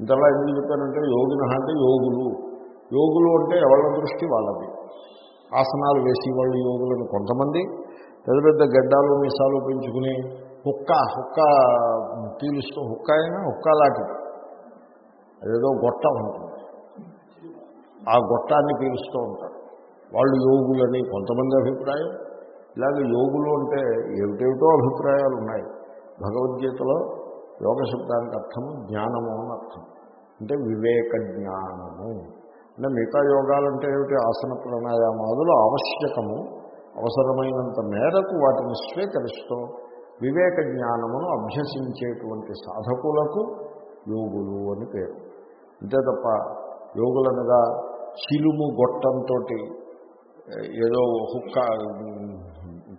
ఇంతలా ఎందుకు చెప్పారంటే యోగిన అంటే యోగులు. యోగులు అంటే ఎవరి దృష్టి వాళ్ళది. ఆసనాలు వేసి వాళ్ళు యోగులను కొంతమంది పెద్ద పెద్ద గడ్డాలు మీసాలు పెంచుకుని హుక్క హుక్క పీలుస్తూ హుక్క అయినా హుక్క లాంటిది. అదేదో గొట్టం ఉంటుంది. ఆ గొట్టాన్ని పీలుస్తూ ఉంటారు. వాళ్ళు యోగులని కొంతమంది అభిప్రాయం. ఇలాగే యోగులు అంటే ఏమిటేమిటో అభిప్రాయాలు ఉన్నాయి. భగవద్గీతలో యోగ శబ్దానికి అర్థం జ్ఞానము అని అర్థం అంటే వివేక జ్ఞానము అంటే మిగతా యోగాలంటే ఏమిటి? ఆసన ప్రాణాయామాదులు ఆవశ్యకము. అవసరమైనంత మేరకు వాటిని స్వీకరిస్తూ వివేక జ్ఞానమును అభ్యసించేటువంటి సాధకులకు యోగులు అని పేరు. అంతే తప్ప యోగులనగా చిలుము గొట్టంతో ఏదో హుక్క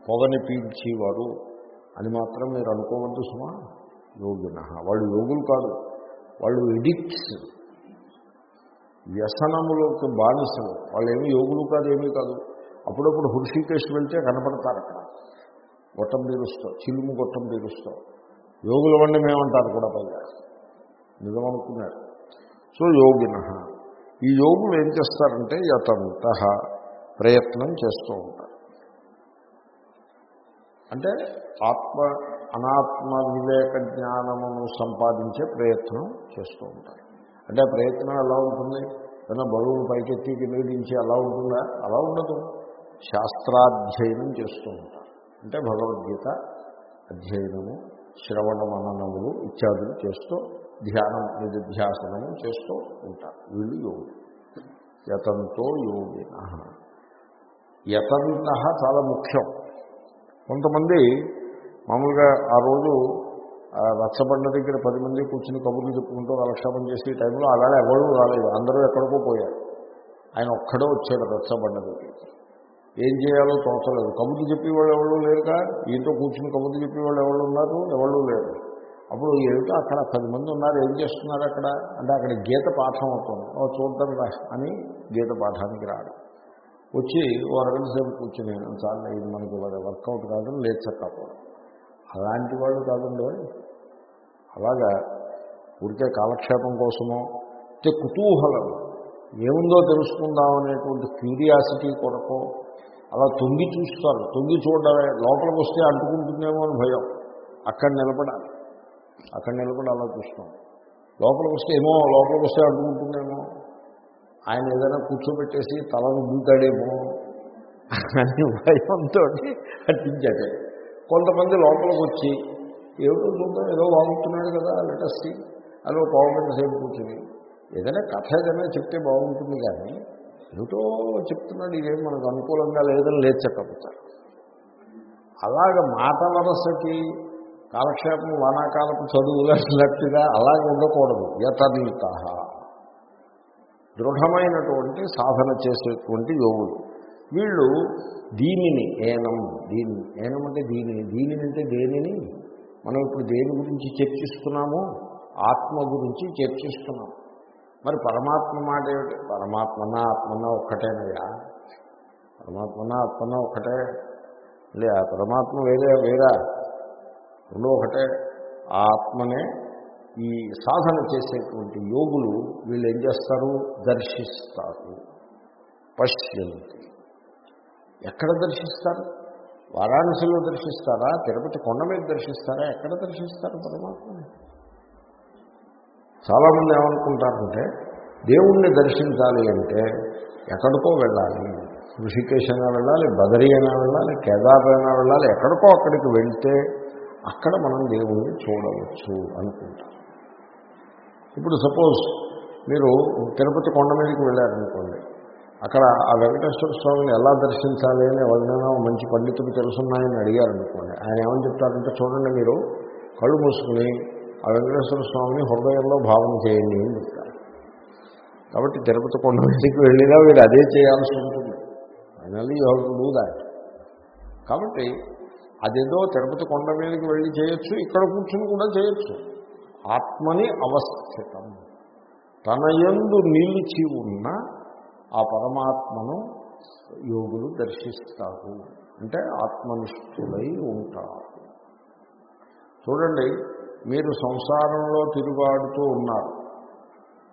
పొగని పీల్చేవారు అని మాత్రం మీరు అనుకోవద్దు సుమా. యోగిన. వాళ్ళు యోగులు కాదు. వాళ్ళు ఎడిక్ట్స్. వ్యసనములకు బానిసలు. వాళ్ళు ఏమి యోగులు కాదు ఏమీ కాదు. అప్పుడప్పుడు హృషికేశ్ వెళ్తే కనపడతారు అక్కడ. గొట్టం తీరుస్తాం చిలుము గొట్టం తీరుస్తాం యోగుల వండి మేమంటారు కూడా పైగా. నిజమనుకున్నారు సో యోగిన. ఈ యోగులు ఏం చేస్తారంటే యతంత ప్రయత్నం చేస్తూ ఉంటారు. అంటే ఆత్మ అనాత్మ వివేక జ్ఞానమును సంపాదించే ప్రయత్నం చేస్తూ ఉంటారు. అంటే ప్రయత్నం ఎలా ఉంటుంది? ఏదైనా బరువులు పైకెత్తి కిందకి అలా ఉంటుందా? అలా ఉండదు. శాస్త్రాధ్యయనం చేస్తూ ఉంటారు. అంటే భగవద్గీత అధ్యయనము శ్రవణ మననములు ఇత్యాదులు చేస్తూ ధ్యానం నిధిధ్యాసనము చేస్తూ ఉంటారు. వీళ్ళు యోగి యతంతో యోగిన. యతంత చాలా ముఖ్యం. కొంతమంది మామూలుగా ఆ రోజు రచ్చబండ దగ్గర పది మంది కూర్చుని కబుర్లు చెప్పుకుంటూ కాలక్షేపం చేసే టైంలో అలాగే ఎవరు రాలేదు. అందరూ ఎక్కడికో పోయారు. ఆయన ఒక్కడే వచ్చాడు రచ్చబండ దగ్గరికి. ఏం చేయాలో తోచలేదు. కబుర్లు చెప్పేవాళ్ళు ఎవరు లేరుగా? ఈయనతో కూర్చుని కబుర్లు చెప్పేవాళ్ళు ఎవరు ఉన్నారు? ఎవరు లేరు. అప్పుడు ఏమిటో అక్కడ పది మంది ఉన్నారు. ఏం చేస్తున్నారు అక్కడ? అంటే అక్కడ గీత పాఠం అవుతుంది. ఓ చూద్దాం రా అని గీత పాఠానికి రాడు. వచ్చి ఓ అరగంట సేపు కూర్చుని చాలా ఇది మనకి వర్కౌట్ కాదని లేచక్కపోవడం అలాంటి వాళ్ళు కాదండి అలాగా ఊరికే కాలక్షేపం కోసమో అంటే కుతూహలం. ఏముందో తెలుసుకుందామనేటువంటి క్యూరియాసిటీ కొరకు అలా తొంగి చూస్తారు. తొంగి చూడడమే. లోపలికి వస్తే అంటుకుంటుందేమో అని భయం. అక్కడ నిలబడాలి. అక్కడ నిలబడి అలా చూస్తాం. లోపలికి వస్తే ఏమో లోపలికి వస్తే అంటుకుంటుందేమో. ఆయన ఏదైనా కూర్చోబెట్టేసి తలను బూతాడేమో అని భయంతో అట్టించాడే కొంతమంది లోపలికి వచ్చి ఏమిటో చూద్దాం ఏదో బాగుంటున్నాడు కదా లెటస్సి అది ఒక పావుగంట సేపు కూర్చుని ఏదైనా కథ ఏదైనా చెప్తే బాగుంటుంది కానీ ఏమిటో చెప్తున్నాడు ఇదేం మనకు అనుకూలంగా లేదని లేచకపోతారు అలాగ మాట వరసకి కాలక్షేపం వానాకాలపు చదువులన్నట్టుగా అలాగే ఉండకూడదు. యతనీత. దృఢమైనటువంటి సాధన చేసేటువంటి యోగులు. వీళ్ళు దీనిని ఏనం దీని ఏనం అంటే దీనిని దీనిని అంటే దేనిని? మనం ఇప్పుడు దేని గురించి చర్చిస్తున్నామో ఆత్మ గురించి చర్చిస్తున్నాం. మరి పరమాత్మ మాట ఏమిటి? పరమాత్మన ఆత్మన ఒక్కటేనయ్యా? పరమాత్మనా ఆత్మనా ఒక్కటే? లే ఆ పరమాత్మ వేరే వేరా? రెండో ఒకటే. ఆత్మనే ఈ సాధన చేసేటువంటి యోగులు వీళ్ళు ఏం చేస్తారు? దర్శిస్తారు. పశ్యంతి. ఎక్కడ దర్శిస్తారు? వారాణసిలో దర్శిస్తారా? తిరుపతి కొండ మీద దర్శిస్తారా? ఎక్కడ దర్శిస్తారు పరమాత్మని చాలామంది ఏమనుకుంటారంటే దేవుణ్ణి దర్శించాలి అంటే ఎక్కడికో వెళ్ళాలి. ఋషికేశ్ అయినా వెళ్ళాలి బదరి అయినా వెళ్ళాలి కేదార్ అయినా వెళ్ళాలి ఎక్కడికో అక్కడికి వెళ్తే అక్కడ మనం దేవుణ్ణి చూడవచ్చు అనుకుంటాం ఇప్పుడు సపోజ్ మీరు తిరుపతి కొండ మీదకి వెళ్ళారనుకోండి అక్కడ ఆ వెంకటేశ్వర స్వామిని ఎలా దర్శించాలి అని ఎవరినైనా మంచి పండితులు తెలుసున్నాయని అడిగారనుకోండి ఆయన ఏమని చెప్తారంటే చూడండి మీరు కళ్ళు మూసుకుని ఆ వెంకటేశ్వర స్వామిని హృదయంలో భావన చేయండి అని చెప్తారు. కాబట్టి తిరుపతి కొండ మీదకి వెళ్ళినా మీరు అదే చేయాల్సి ఉంటుంది. Finally you have to do that. కాబట్టి అదేదో తిరుపతి కొండ మీదకి వెళ్ళి చేయొచ్చు ఇక్కడ కూర్చుని కూడా చేయొచ్చు. ఆత్మని అవస్థితం. తన ఎందు నిలిచి ఉన్న ఆ పరమాత్మను యోగులు దర్శిస్తారు. అంటే ఆత్మనిష్ఠులై ఉంటారు. చూడండి మీరు సంసారంలో తిరుగాడుతూ ఉన్నారు.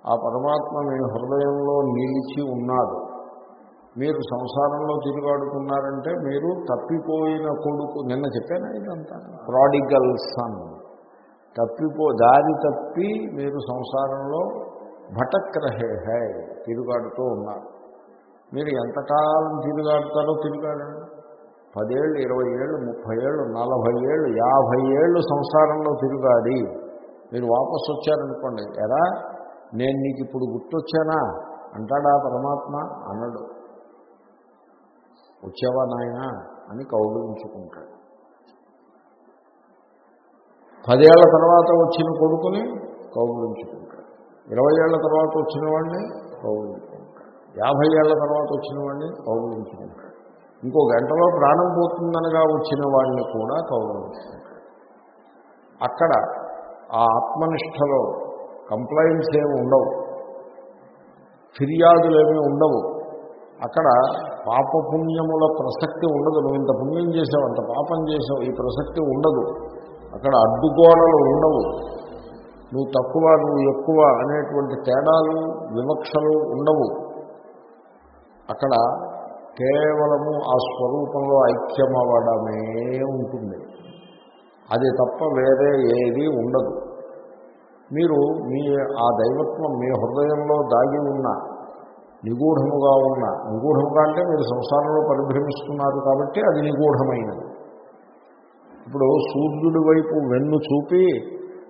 ఆ పరమాత్మ మీ హృదయంలో నిలిచి ఉన్నాడు మీరు సంసారంలో తిరుగాడుతున్నారంటే మీరు తప్పిపోయిన కొడుకు నిన్న చెప్పాను ఇదంతా. ప్రాడిగల్ సన్ తప్పిపో దారి తప్పి మీరు సంసారంలో భటక్రహే హై తిరుగాడుతూ ఉన్నారు. మీరు ఎంతకాలం తిరుగాడుతారో తిరుగాడండి. పదేళ్ళు ఇరవై ఏళ్ళు ముప్పై ఏళ్ళు నలభై ఏళ్ళు యాభై ఏళ్ళు సంసారంలో తిరుగాడి మీరు వాపసు వచ్చారనుకోండి ఎరా నేను నీకు ఇప్పుడు గుర్తొచ్చానా? అంటాడా పరమాత్మ? అనడు. వచ్చావా నాయనా? అని కౌగులించుకుంటాడు. పదేళ్ళ తర్వాత వచ్చిన కొడుకుని కౌగులించుకుంటాడు. ఇరవై ఏళ్ళ తర్వాత వచ్చిన వాడిని కౌగులించుకుంటాడు. యాభై ఏళ్ళ తర్వాత వచ్చిన వాడిని కౌగులించుకుంటాడు. ఇంకో గంటలో ప్రాణం పోతుందనగా వచ్చిన వాడిని కూడా కౌగులించుకుంటాడు. అక్కడ ఆ ఆత్మనిష్టలో కంప్లైంట్స్ ఏమి ఉండవు. ఫిర్యాదులు ఏమీ ఉండవు. అక్కడ పాపపుణ్యముల ప్రసక్తి ఉండదు. నువ్వు ఇంత పుణ్యం చేసావు అంత పాపం చేసావు ఈ ప్రసక్తి ఉండదు. అక్కడ అడ్డుగోడలు ఉండవు. నువ్వు తక్కువ నువ్వు ఎక్కువ అనేటువంటి తేడాలు వివక్షలు ఉండవు. అక్కడ కేవలము ఆ స్వరూపంలో ఐక్యమవ్వడమే ఉంటుంది. అది తప్ప వేరే ఏది ఉండదు. మీరు మీ ఆ దైవత్వం మీ హృదయంలో దాగి ఉన్న నిగూఢముగా ఉన్న నిగూఢముగా అంటే మీరు సంసారంలో పరిభ్రమిస్తున్నారు కాబట్టి అది నిగూఢమైనది. ఇప్పుడు సూర్యుడి వైపు వెన్ను చూపి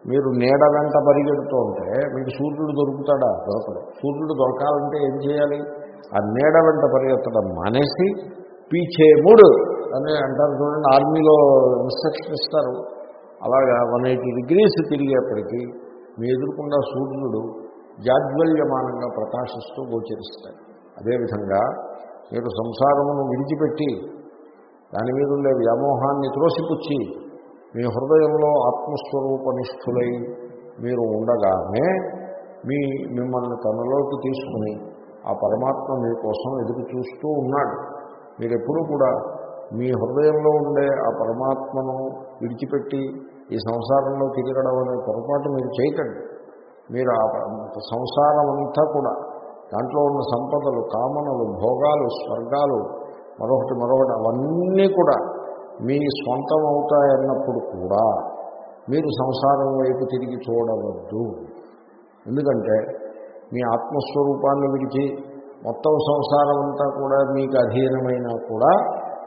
మీరు నీడ వెంట పరిగెడుతూ ఉంటే మీకు సూర్యుడు దొరుకుతాడా? దొరకడు. సూర్యుడు దొరకాలంటే ఏం చేయాలి? ఆ నీడ వెంట పరిగెత్తడం మానేసి పీచే మూడు అని అంటారు చూడండి ఆర్మీలో ఇన్స్ట్రక్షన్ ఇస్తారు. అలాగా వన్ ఎయిటీ డిగ్రీస్ తిరిగేప్పటికీ మీ ఎదుర్కొన్న సూర్యుడు జాజ్వల్యమానంగా ప్రకాశిస్తూ గోచరిస్తాడు. అదేవిధంగా మీరు సంసారమును విడిచిపెట్టి దాని మీద ఉండే వ్యామోహాన్ని త్రోసిపుచ్చి మీ హృదయంలో ఆత్మస్వరూపనిష్ఠులై మీరు ఉండగానే మీ మిమ్మల్ని తనలోకి తీసుకుని ఆ పరమాత్మ మీకోసం ఎదురు చూస్తూ ఉన్నాడు. మీరెప్పుడూ కూడా మీ హృదయంలో ఉండే ఆ పరమాత్మను విడిచిపెట్టి ఈ సంసారంలో తిరగడం అనే పొరపాటు మీరు చేయకండి. మీరు ఆ సంసారం అంతా కూడా దాంట్లో ఉన్న సంపదలు కామనలు భోగాలు స్వర్గాలు మరొకటి మరొకటి అవన్నీ కూడా మీ సొంతం అవుతాయన్నప్పుడు కూడా మీరు సంసారం వైపు తిరిగి చూడవద్దు. ఎందుకంటే మీ ఆత్మస్వరూపాన్ని విడిచి మొత్తం సంసారం అంతా కూడా మీకు అధీనమైనా కూడా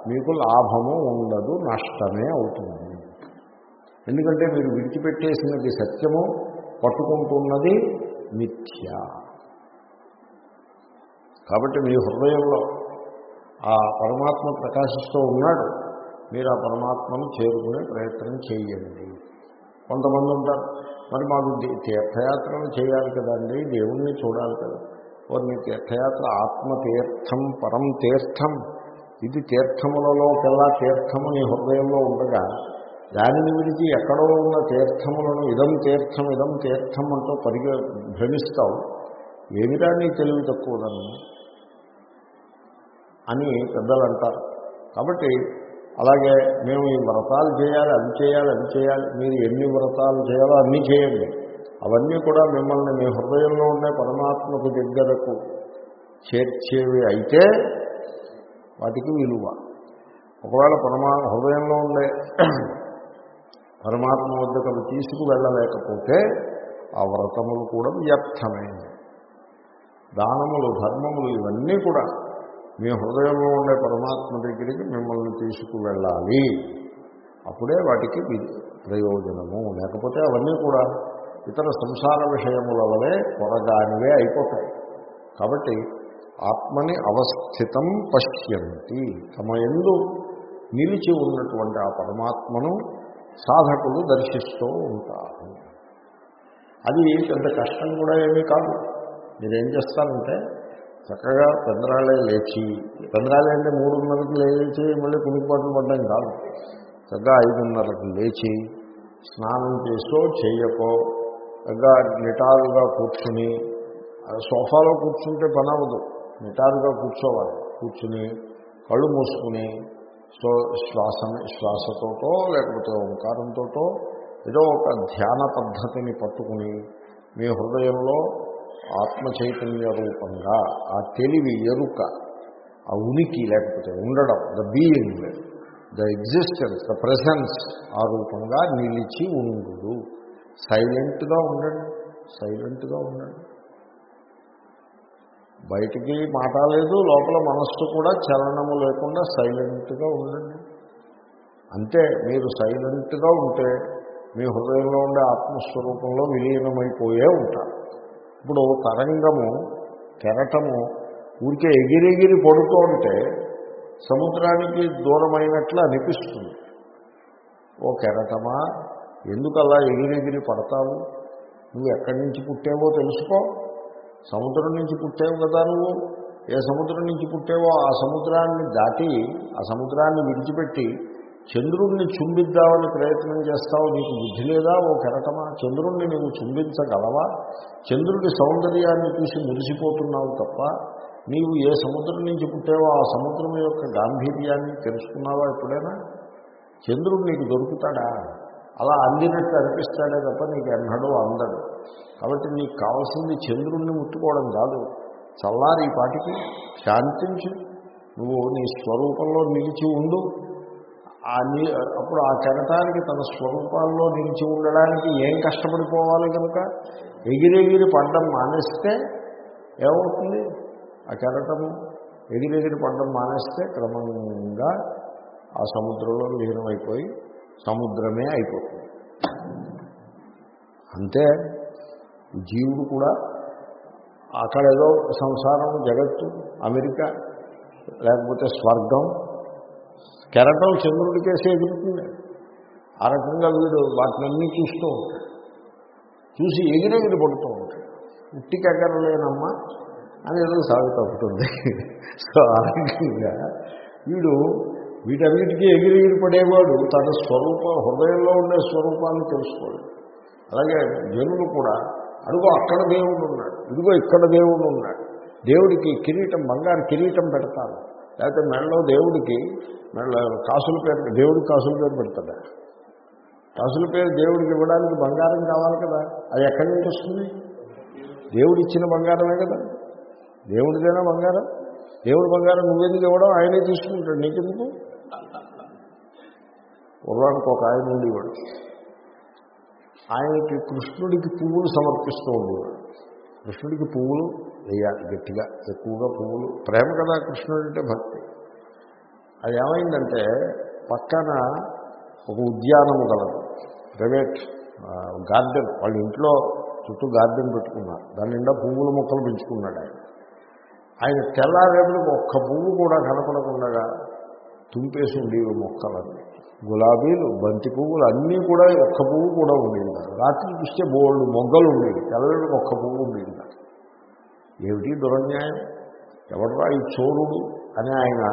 మీకు లాభము ఉండదు నష్టమే అవుతుంది. ఎందుకంటే మీరు విడిచిపెట్టేసినది సత్యము పట్టుకుంటున్నది మిథ్య. కాబట్టి మీ హృదయంలో ఆ పరమాత్మ ప్రకాశిస్తూ ఉన్నాడు. మీరు ఆ పరమాత్మను చేరుకునే ప్రయత్నం చేయండి. కొంతమంది ఉంటారు మరి మాకు తీర్థయాత్రలు చేయాలి కదండి దేవుణ్ణి చూడాలి కదా. వారిని తీర్థయాత్ర ఆత్మతీర్థం పరం తీర్థం. ఇది తీర్థములలోకెల్లా తీర్థము నీ హృదయంలో ఉండగా దానిని విడిచి ఎక్కడో ఉన్న తీర్థములను ఇదం తీర్థం ఇదం తీర్థం అంటూ పరిగ భ్రమిస్తావు. ఏమిరా నీ తెలివి తక్కువదని? అని పెద్దలు అంటారు కాబట్టి అలాగే మేము ఈ వ్రతాలు చేయాలి అవి చేయాలి అవి చేయాలి. మీరు ఎన్ని వ్రతాలు చేయాలో అన్నీ చేయండి. అవన్నీ కూడా మిమ్మల్ని మీ హృదయంలో ఉండే పరమాత్మకు దగ్గరకు చేర్చేవి అయితే వాటికి విలువ. ఒకవేళ పరమా హృదయంలో ఉండే పరమాత్మ వద్దకు అవి తీసుకు వెళ్ళలేకపోతే ఆ వ్రతములు కూడా వ్యర్థమైంది దానములు ధర్మములు ఇవన్నీ కూడా మీ హృదయంలో ఉండే పరమాత్మ దగ్గరికి మిమ్మల్ని తీసుకువెళ్ళాలి. అప్పుడే వాటికి ప్రయోజనము. లేకపోతే అవన్నీ కూడా ఇతర సంసార విషయముల వలె కొరగానివే అయిపోతాయి. కాబట్టి ఆత్మని అవస్థితం పశ్యంతి. తమ ఎందు నిలిచి ఉన్నటువంటి ఆ పరమాత్మను సాధకులు దర్శిస్తూ ఉంటారు. అది పెద్ద కష్టం కూడా ఏమీ కాదు. మీరేం చేస్తారంటే చక్కగా పెందరాళ్ళే లేచి పెందరాళ్ళే అంటే మూడున్నరకు లేచి మళ్ళీ కునిపాట్లు పడ్డం కాదు. చక్కగా ఐదున్నరకు లేచి స్నానం చేసో చేయకో చక్కగా నిటారుగా కూర్చుని సోఫాలో కూర్చుంటే పని అవ్వదు. నిటారుగా కూర్చోవాలి. కూర్చుని కళ్ళు మూసుకుని సో శ్వాస శ్వాసతోటో లేకపోతే ఓంకారంతోటో ఏదో ఒక ధ్యాన పద్ధతిని పట్టుకుని మీ హృదయంలో ఆత్మ చైతన్య రూపంగా ఆ తెలివి ఎరుక ఆ ఉనికి లేకపోతే ఉండడం the being the existence the presence ఆ రూపంగా నిలిచి ఉండు సైలెంట్గా ఉండండి సైలెంట్గా ఉండండి. బయటికి మాట లేదు లోపల మనస్సు కూడా చలనము లేకుండా సైలెంట్గా ఉండండి. అంతే మీరు సైలెంట్గా ఉంటే మీ హృదయంలో ఉండే ఆత్మస్వరూపంలో విలీనమైపోయే ఉంటారు. ఇప్పుడు తరంగము కెరటము ఊరికే ఎగిరెగిరి పడుతూ ఉంటే సముద్రానికి దూరమైనట్లు అనిపిస్తుంది. ఓ కెరటమా ఎందుకు అలా ఎగిరెగిరి పడతావు? నువ్వు ఎక్కడి నుంచి పుట్టావో తెలుసుకో. సముద్రం నుంచి పుట్టావు కదా నువ్వు. ఏ సముద్రం నుంచి పుట్టావో ఆ సముద్రాన్ని దాటి ఆ సముద్రాన్ని విడిచిపెట్టి చంద్రుణ్ణి చుంబిద్దామని ప్రయత్నం చేస్తావు నీకు బుద్ధి లేదా? ఓ కెరటమా? చంద్రుణ్ణి నువ్వు చుంబించగలవా? చంద్రుడి సౌందర్యాన్ని చూసి మురిసిపోతున్నావు తప్ప నీవు ఏ సముద్రం నుంచి పుట్టావో ఆ సముద్రం యొక్క గాంభీర్యాన్ని తెలుసుకున్నావా ఎప్పుడైనా? చంద్రుడు నీకు దొరుకుతాడా? అలా అందినట్టు అనిపిస్తాడే తప్ప నీకు ఎన్నడూ అందడు. కాబట్టి నీకు కావాల్సింది చంద్రుణ్ణి ముట్టుకోవడం కాదు. చల్లారి పాటికి శాంతించు. నువ్వు నీ స్వరూపంలో నిలిచి ఉండు. ఆ నీ అప్పుడు ఆ కెరటానికి తన స్వరూపాల్లో నిలిచి ఉండడానికి ఏం కష్టపడిపోవాలి కనుక ఎగిరెగిరి పడ్డం మానేస్తే ఏమవుతుంది? ఆ కెరటము ఎగిరెగిరి పడ్డం మానేస్తే క్రమంగా ఆ సముద్రంలో లీనమైపోయి సముద్రమే అయిపోతుంది. అంతే జీవుడు కూడా అక్కడ ఏదో సంసారం జగత్తు అమెరికా లేకపోతే స్వర్గం కెరటం చంద్రుడికేసి ఎగురుతుంది. ఆ రకంగా వీడు వాటినన్నీ చూస్తూ ఉంటాడు. చూసి ఎగిరెగిరి పడుతూ ఉంటాడు. ఉట్టికెగరలేనమ్మా అని ఏదో సాగుతూ ఉంటుంది సో ఆ రకంగా వీడు వీటన్నిటికీ ఎగిరెగిరి పడేవాడు తన స్వరూప హృదయంలో ఉండే స్వరూపాన్ని తెలుసుకోడు. అలాగే జనులు కూడా అడుగు అక్కడ దేవుడు ఉన్నాడు ఇదిగో ఇక్కడ దేవుడు ఉన్నాడు. దేవుడికి కిరీటం బంగారు కిరీటం పెడతారు. లేకపోతే మెడలో దేవుడికి మెడలో కాసుల పేరు దేవుడికి కాసుల పేరు పెడతాడా? కాసుల పేరు దేవుడికి ఇవ్వడానికి బంగారం కావాలి కదా. అది ఎక్కడి నుంచి వస్తుంది? దేవుడు ఇచ్చిన బంగారమే కదా. దేవుడిదేనా బంగారం. దేవుడు బంగారం నువ్వెందుకు ఇవ్వడం? ఆయనే తీసుకుంటాడు. నీకెందుకు? పూర్వానికి ఒక ఆయన ఉండేవాడు. ఆయనకి కృష్ణుడికి పువ్వులు సమర్పిస్తూ ఉండేవాడు. కృష్ణుడికి పువ్వులు వేయాలి గట్టిగా. ఎక్కువగా పువ్వులు. ప్రేమ కదా కృష్ణుడు అంటే భక్తి. అది ఏమైందంటే పక్కన ఒక ఉద్యానము కలదు ప్రైవేట్ గార్డెన్. వాళ్ళ ఇంట్లో చుట్టూ గార్డెన్ పెట్టుకున్నారు దాని నిండా పువ్వుల మొక్కలు పెంచుకున్నాడు ఆయన. ఆయన తెల్లారేపులకు ఒక్క పువ్వు కూడా కనపడకుండా తుంపేసి ఉండేవి మొక్కలన్నీ. గులాబీలు బంతి పువ్వులు అన్నీ కూడా ఒక్క పువ్వు కూడా ఉండేది రాత్రి చూస్తే బోళ్ళు మొగ్గలు ఉండేవి. తెల్లవేళకి ఒక్క పువ్వు ఉండేది కాదు. ఏమిటి దురన్యాయం? ఎవడరా ఈ చోరుడు? అని ఆయన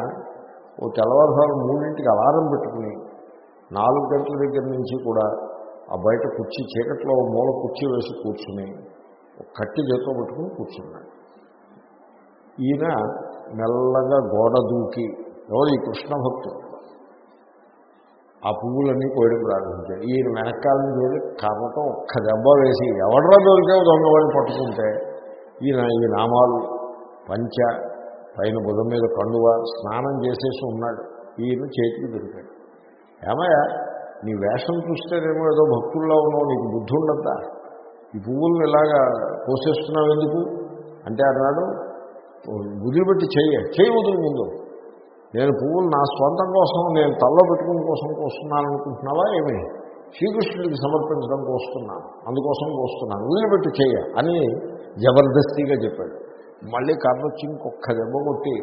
ఓ తెల్లవారుసారి మూడింటికి అలారం పెట్టుకుని నాలుగు గంటల దగ్గర నుంచి కూడా ఆ బయట కుర్చీ చీకట్లో మూల కుర్చీ వేసి కూర్చుని కట్టి చేతిలో పెట్టుకుని కూర్చున్నాడు. ఈయన మెల్లగా గోడ దూకి ఎవరు ఈ కృష్ణ భక్తుడు? ఆ పువ్వులన్నీ కోయడం ప్రారంభించాడు. ఈయన వెనకాలని చూసి కర్రతో ఒక్క దెబ్బ వేసి ఎవడరా దొరికే దొంగవాడిని పట్టుకుంటే? ఈయన ఈ నామాలు పంచ పైన బుధం మీద కండువ స్నానం చేసేసి ఉన్నాడు. ఈయన చేతికి దొరికాడు. ఏమయ్యా నీ వేషం చూస్తేనేమో ఏదో భక్తుల్లో ఉన్నావు నీకు బుద్ధి ఉండద్దా? ఈ పువ్వులను ఇలాగా పోసేస్తున్నావు ఎందుకు? అంటే అన్నాడు వదిలిపెట్టి చెయ్య చెయ్యి వదులు ముందు. నేను పువ్వులు నా స్వంతం కోసం నేను తల్లో పెట్టుకుని కోసం కోస్తున్నాను అనుకుంటున్నావా ఏమి? శ్రీకృష్ణుడికి సమర్పించడం కోస్తున్నాను. అందుకోసం కోస్తున్నాను. వదిలిపెట్టి చెయ్య అని జబర్దస్తిగా చెప్పాడు. మళ్ళీ కర్ణొచ్చి ఇంకొక దెబ్బ కొట్టి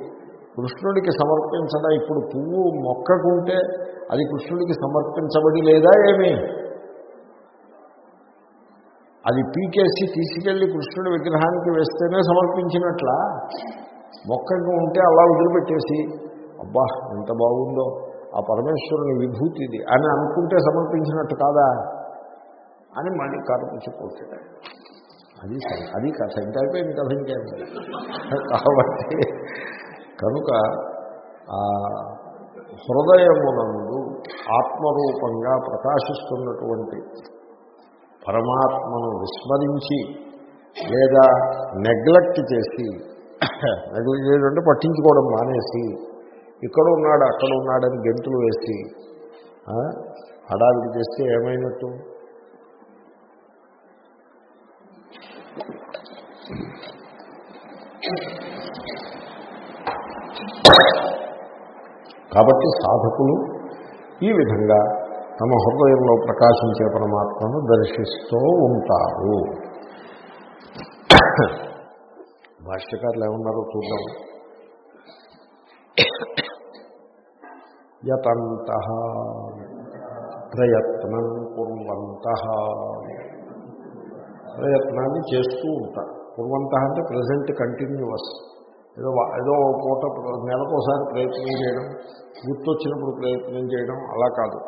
కృష్ణుడికి సమర్పించడా ఇప్పుడు పువ్వు మొక్కకుంటే అది కృష్ణుడికి సమర్పించబడి లేదా ఏమి? అది పీకేసి తీసుకెళ్ళి కృష్ణుడి విగ్రహానికి వేస్తేనే సమర్పించినట్లా? మొక్కకు ఉంటే అలా వదిలిపెట్టేసి అబ్బా ఎంత బాగుందో ఆ పరమేశ్వరుని విభూతి ఇది అని అనుకుంటే సమర్పించినట్టు కాదా? అని మళ్ళీ కరపుచ్చిపోతాడు అది అది సెంట్ అయిపోయింది కథ ఇంకేం. కాబట్టి కనుక హృదయమునందు ఆత్మరూపంగా ప్రకాశిస్తున్నటువంటి పరమాత్మను విస్మరించి లేదా నెగ్లెక్ట్ చేసి నెగ్లెక్ట్ చేయడం పట్టించుకోవడం మానేసి ఇక్కడ ఉన్నాడు అక్కడ ఉన్నాడని గెంతులు వేసి హడావిడి చేస్తే ఏమైనట్టు? కాబట్టి సాధకులు ఈ విధంగా తమ హృదయంలో ప్రకాశించే పరమాత్మను దర్శిస్తూ ఉంటారు. భాష్యకారులు ఏమన్నారో చూద్దాం. యతంత ప్రయత్నం కుర్వంత ప్రయత్నాన్ని చేస్తూ ఉంటారు కుర్వంత అంటే ప్రజెంట్ కంటిన్యూవస్ ఏదో ఏదో పూట నెలకోసారి ప్రయత్నం చేయడం గుర్తొచ్చినప్పుడు ప్రయత్నం చేయడం అలా కాదు.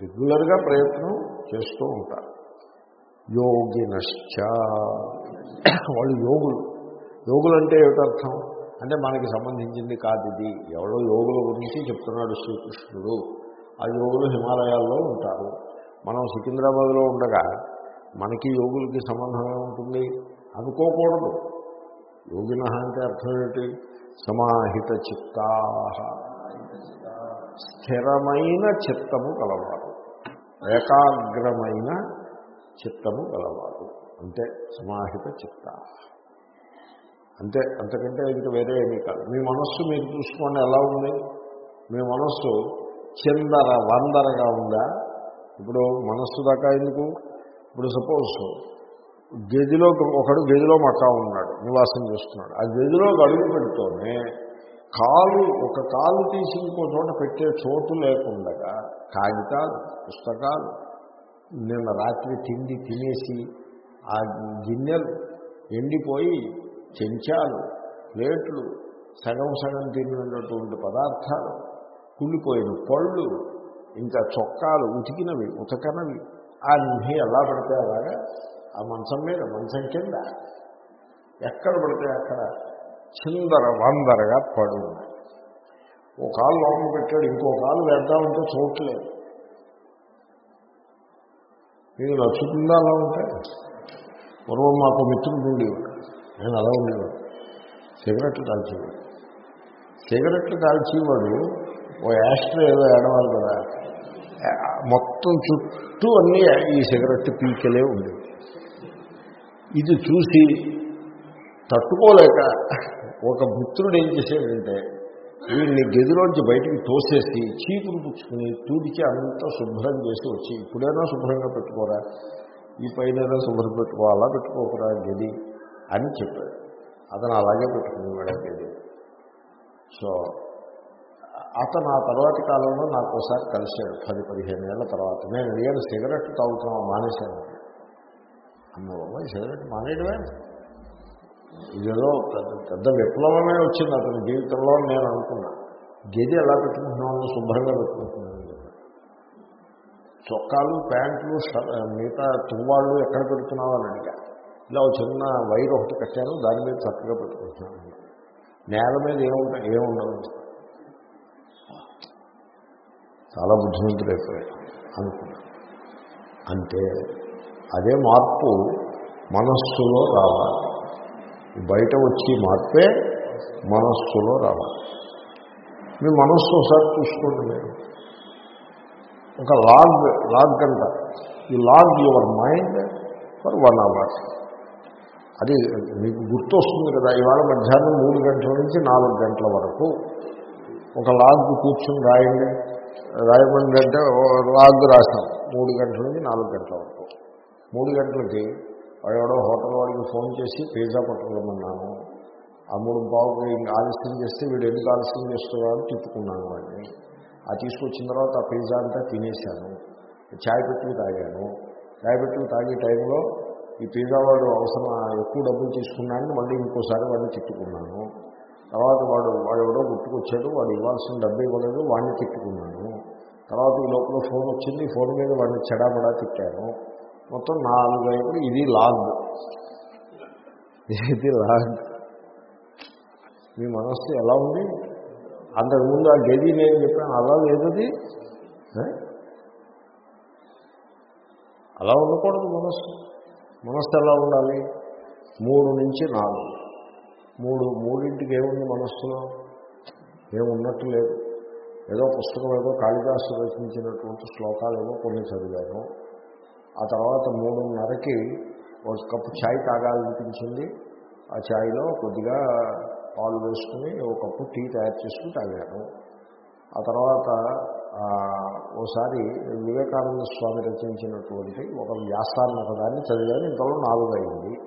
రెగ్యులర్గా ప్రయత్నం చేస్తూ ఉంటారు యోగినశ్చ. వాళ్ళు యోగులు. యోగులు అంటే ఏమిటర్థం? అంటే మనకి సంబంధించింది కాదు ఇది. ఎవడో యోగుల గురించి చెప్తున్నాడు శ్రీకృష్ణుడు. ఆ యోగులు హిమాలయాల్లో ఉంటారు. మనం సికింద్రాబాద్లో ఉండగా మనకి యోగులకి సంబంధం ఏముంటుంది? అనుకోకూడదు. యోగిన అంటే అర్థం ఏంటి? సమాహిత చిత్తా. స్థిరమైన చిత్తము కలవారు. ఏకాగ్రమైన చిత్తము కలవారు. అంటే సమాహిత చిత్త. అంతే అంతకంటే ఇంకా వేరే ఏమీ కాదు. మీ మనస్సు మీరు చూసుకోండి ఎలా ఉంది? మీ మనస్సు చిందర వందరగా ఉందా? ఇప్పుడు మనస్సు దాకా ఎందుకు? ఇప్పుడు సపోజ్ గదిలో ఒకడు గదిలో మకా ఉన్నాడు నివాసం చేస్తున్నాడు. ఆ గదిలో అడుగు పెడుతూనే కాలు ఒక కాలు తీసి ఇంకో చోట పెట్టే చోటు లేకుండా కాగితాలు పుస్తకాలు నిన్న రాత్రి తిండి తినేసి ఆ గిన్నెలు ఎండిపోయి చెంచాలు ప్లేట్లు సగం సగం తిన్నటువంటి పదార్థాలు కుళ్ళిపోయిన పళ్ళు ఇంకా చొక్కాలు ఉతికినవి ఉతకనవి. అన్నీ ఎలా పడితే అలాగా ఆ మంచం మీద మంచం కింద ఎక్కడ పడితే అక్కడ చిందర వందరగా పడు ఉన్నాయి ఓ కాలు లోపల పెట్టాడు ఇంకో కాలు వేద్దామంటే చూడలేదు మీకు నచ్చుతుందా అలా ఉంటే? పూర్వం మాకు మిత్రుడు ఉండేవాడు. నేను అలా ఉండేవాడు. సిగరెట్లు కాల్చేవాడు. సిగరెట్లు కాల్చేవాడు ఓ యాస్ట్రో ఏదో ఏడవాలి కదా. మొత్తం చుట్టూ అన్నీ ఈ సిగరెట్ పీకలే ఉంది. ఇది చూసి తట్టుకోలేక ఒక మిత్రుడు ఏం చేశాడంటే వీడిని గదిలోంచి బయటికి తోసేసి చీపులు పుచ్చుకుని తూడికి అంతా శుభ్రం చేసి వచ్చి ఇప్పుడైనా శుభ్రంగా పెట్టుకోరా ఈ పైన శుభ్రం పెట్టుకోవాలా పెట్టుకోకరా గది అని చెప్పాడు. అతను అలాగే పెట్టుకునేవాడు ఆ గది. సో అతను ఆ తర్వాతి కాలంలో నాకు ఒకసారి కలిశాడు పది పదిహేను ఏళ్ళ తర్వాత. నేను అడిగాను సిగరెట్ తాగుతున్నాం మానేశాను. అన్న బాబా సిగరెట్ మానేయడమే? ఇదేదో పెద్ద పెద్ద విప్లవమే వచ్చింది అతని జీవితంలో నేను అనుకున్నా. గది ఎలా పెట్టుకుంటున్నాను శుభ్రంగా పెట్టుకుంటున్నాను. చొక్కాలు ప్యాంట్లు మిగతా తువ్వాళ్ళు ఎక్కడ పెడుతున్నావు అని అడిగా. ఇలా ఒక చిన్న వైర్ ఒకటి కట్టాను దాని మీద చక్కగా పెట్టుకుంటున్నాను. నేల మీద ఏముంటా ఏముండదు? చాలా బుద్ధిమంతుడు అయిపోయాడు అనుకున్నా. అంటే అదే మార్పు మనస్సులో రావాలి. బయట వచ్చి మార్పే మనస్సులో రావాలి. మీ మనస్సు ఒకసారి చూసుకోండి మీరు. ఒక లాగ్ లాగ్ గంట. ఈ lock your mind for one hour. అది మీకు గుర్తొస్తుంది కదా ఇవాళ మధ్యాహ్నం మూడు గంటల నుంచి నాలుగు గంటల వరకు ఒక లాగ్ కూర్చుని రాయండి. రాయమండ్రి అంటే ఓ లాగ్ రాసాం మూడు గంటల నుంచి నాలుగు గంటల వరకు. మూడు గంటలకి వాడెవడో హోటల్ వాడికి ఫోన్ చేసి పిజ్జా పట్టుకోమన్నాను ఆ మూడు బాబుకి ఆలస్యం చేస్తే వీడు ఎందుకు ఆలస్యం చేస్తున్నావు తిప్పుకున్నాను వాడిని. ఆ తీసుకొచ్చిన తర్వాత ఆ పిజ్జా అంతా తినేశాను. చాయ్ పెట్టుకు తాగాను. చాయ్ పెట్టుకు తాగే టైంలో ఈ పిజ్జా వాడు అవసరం ఎక్కువ డబ్బులు తీసుకున్నాను మళ్ళీ ఇంకోసారి వాడిని తిట్టుకున్నాను. తర్వాత వాడు వాడు ఎవడో గుర్తుకొచ్చాడు వాడు ఇవ్వాల్సిన డబ్బు ఇవ్వలేదు వాడిని తిట్టుకున్నాను తర్వాత ఈ లోపల ఫోన్ వచ్చింది ఫోన్ మీద వాడిని చెడాబడా తిట్టాను. మొత్తం నాలుగు వైపులు ఇది లాగ్. ఇది లాగ్. మీ మనస్సు ఎలా ఉంది? అంతకుముందు ఆ గది నేను చెప్పాను అలా లేదది? అలా ఉండకూడదు మనస్సు. మనస్సు ఎలా ఉండాలి? మూడు నుంచి నాలుగు. మూడు మూడింటికి ఏముంది మనస్సులో? ఏమున్నట్టు లేదు. ఏదో పుస్తకం ఏదో కాళిదాసు రచించినటువంటి శ్లోకాలు ఏమో కొన్ని చదివాను. ఆ తర్వాత మూడున్నరకి ఒక కప్పు ఛాయ్ తాగాలనిపించింది. ఆ ఛాయ్లో కొద్దిగా పాలు వేసుకుని ఒక కప్పు టీ తయారు చేసుకుని తాగాను. ఆ తర్వాత ఓసారి వివేకానంద స్వామి రచించినటువంటి ఒక వ్యాసాన్ని ఒకదాన్ని చదివాను. ఇంతలో నాలుగు అయింది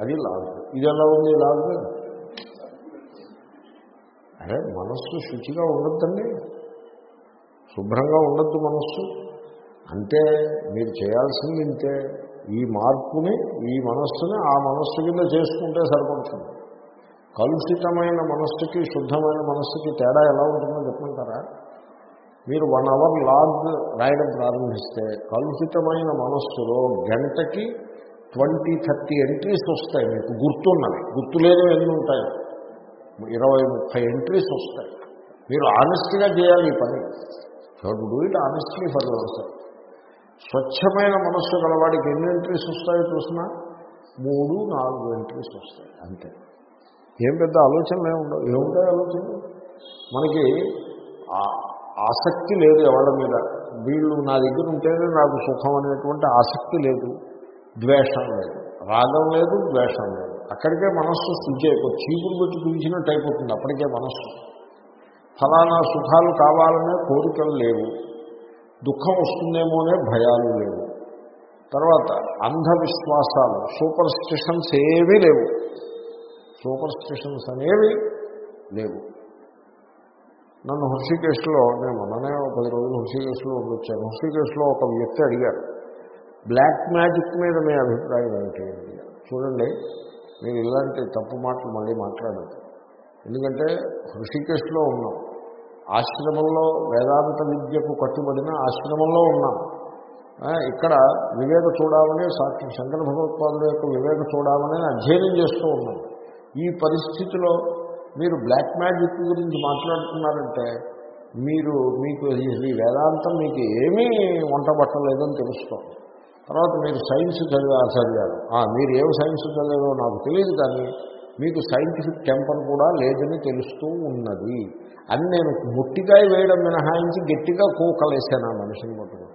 అది లాగు. ఇది ఎలా ఉంది లాగు? అరే మనస్సు శుచిగా ఉండొద్దండి. శుభ్రంగా ఉండొద్దు మనస్సు. అంటే మీరు చేయాల్సింది ఇంతే. ఈ మార్పుని ఈ మనస్సుని ఆ మనస్సు కింద చేసుకుంటే సరిపడుతుంది. కలుషితమైన మనస్సుకి శుద్ధమైన మనస్సుకి తేడా ఎలా ఉంటుందో చెప్పుకుంటారా మీరు వన్ అవర్ లాగ్ రాయడం ప్రారంభిస్తే కలుషితమైన మనస్సులో గంటకి ట్వంటీ థర్టీ ఎంట్రీస్ వస్తాయి మీకు. గుర్తున్నవి. గుర్తులేదో ఎన్ని ఉంటాయి. ఇరవై ముప్పై ఎంట్రీస్ వస్తాయి. మీరు ఆనెస్ట్గా చేయాలి ఈ పని. Should do it honestly for స్వచ్ఛమైన మనస్సు గలవాడికి ఎన్ని ఎంట్రీస్ వస్తాయో చూసినా? మూడు నాలుగు ఎంట్రీస్ వస్తాయి. అంతే. ఏం పెద్ద ఆలోచనలు ఏముండవు ఏముంటాయి ఆలోచనలు మనకి ఆసక్తి లేదు ఎవరి మీద. వీళ్ళు నా దగ్గర ఉంటేనే నాకు సుఖం అనేటువంటి ఆసక్తి లేదు. ద్వేషం లేదు. రాగం లేదు ద్వేషం లేదు. అక్కడికే మనస్సు శుద్ధి అయిపోతుంది చీపురు పెట్టి పిలిచినట్టు అయిపోతుంది. అప్పటికే మనస్సు. ఫలానా సుఖాలు కావాలనే కోరికలు లేవు. దుఃఖం వస్తుందేమోనే భయాలు లేవు. తర్వాత అంధవిశ్వాసాలు సూపర్ స్టిషన్స్ ఏవీ లేవు. సూపర్ స్టిషన్స్ అనేవి లేవు. నన్ను హృషికేశ్లో నేను మొన్ననే ఒక పది రోజులు హృషికేశ్లో ఉండొచ్చాను. హృషికేశ్లో ఒక వ్యక్తి అడిగారు బ్లాక్ మ్యాజిక్ మీద మీ అభిప్రాయం ఏమిటి? చూడండి మీరు ఇలాంటి తప్పు మాటలు మళ్ళీ మాట్లాడదు ఎందుకంటే హృషికేశ్లో ఉన్నాం. ఆశ్రమంలో వేదాంత విద్యకు కట్టుబడిన ఆశ్రమంలో ఉన్నాం. ఇక్కడ వివేక చూడాలని సాక్షి శంకర భగవత్పాదుల యొక్క వివేక చూడాలని అధ్యయనం చేస్తూ ఉన్నాం. ఈ పరిస్థితిలో మీరు బ్లాక్ మ్యాజిక్ గురించి మాట్లాడుతున్నారంటే మీరు మీకు ఈ వేదాంతం మీకు ఏమీ వంట పట్టలేదని తెలుసుకోండి తర్వాత మీరు సైన్స్ చదివా చదివారు. మీరు ఏం సైన్స్ చదివారో నాకు తెలియదు కానీ మీకు సైంటిఫిక్ టెంపర్ కూడా లేదని తెలుస్తూ ఉన్నది. అని నేను ముట్టికాయ వేయడం మినహాయించి గట్టిగా కూకలేసాను ఆ మనిషిని పట్టుకుని.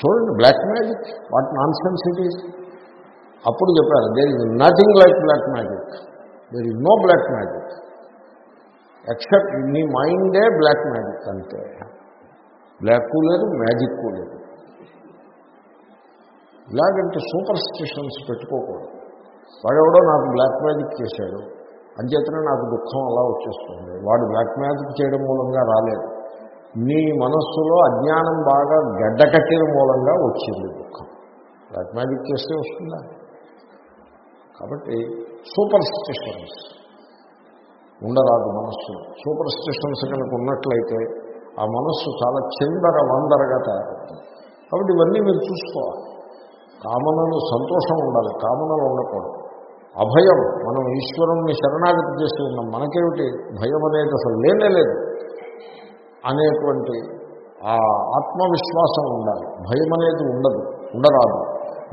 చూడండి black magic. What nonsense it is. అప్పుడు చెప్పారు there is nothing like black magic there is no black magic except నీ మైండే బ్లాక్ మ్యాజిక్ అంతే. బ్లాక్ లేదు మ్యాజిక్ లేదు ఇలాగంటే సూపర్ స్టిషన్స్ పెట్టుకోకూడదు. వాడెవడో నాకు బ్లాక్ మ్యాజిక్ చేశాడు. అంచేతనే నాకు దుఃఖం అలా వచ్చేస్తుంది. వాడు బ్లాక్ మ్యాజిక్ చేయడం మూలంగా రాలేదు. నీ మనస్సులో అజ్ఞానం బాగా గడ్డకట్టిన మూలంగా వచ్చింది దుఃఖం. బ్లాక్ మ్యాజిక్ చేస్తే వస్తుందా? కాబట్టి సూపర్ స్టిషన్స్ ఉండరాదు మనస్సులో సూపర్ స్టిషన్స్ కనుక ఉన్నట్లయితే ఆ మనస్సు చాలా చిందర వందరగా తయారవుతుంది. కాబట్టి ఇవన్నీ మీరు చూసుకోవాలి. కామనలు సంతోషం ఉండాలి కామనలు ఉండకూడదు. అభయం మనం ఈశ్వరుణ్ణి శరణాగతి చేసి ఉన్నాం. మనకేమిటి? భయం అనేది అసలు లేనేలేదు అనేటువంటి ఆ ఆత్మవిశ్వాసం ఉండాలి. భయం అనేది ఉండదు ఉండరాదు.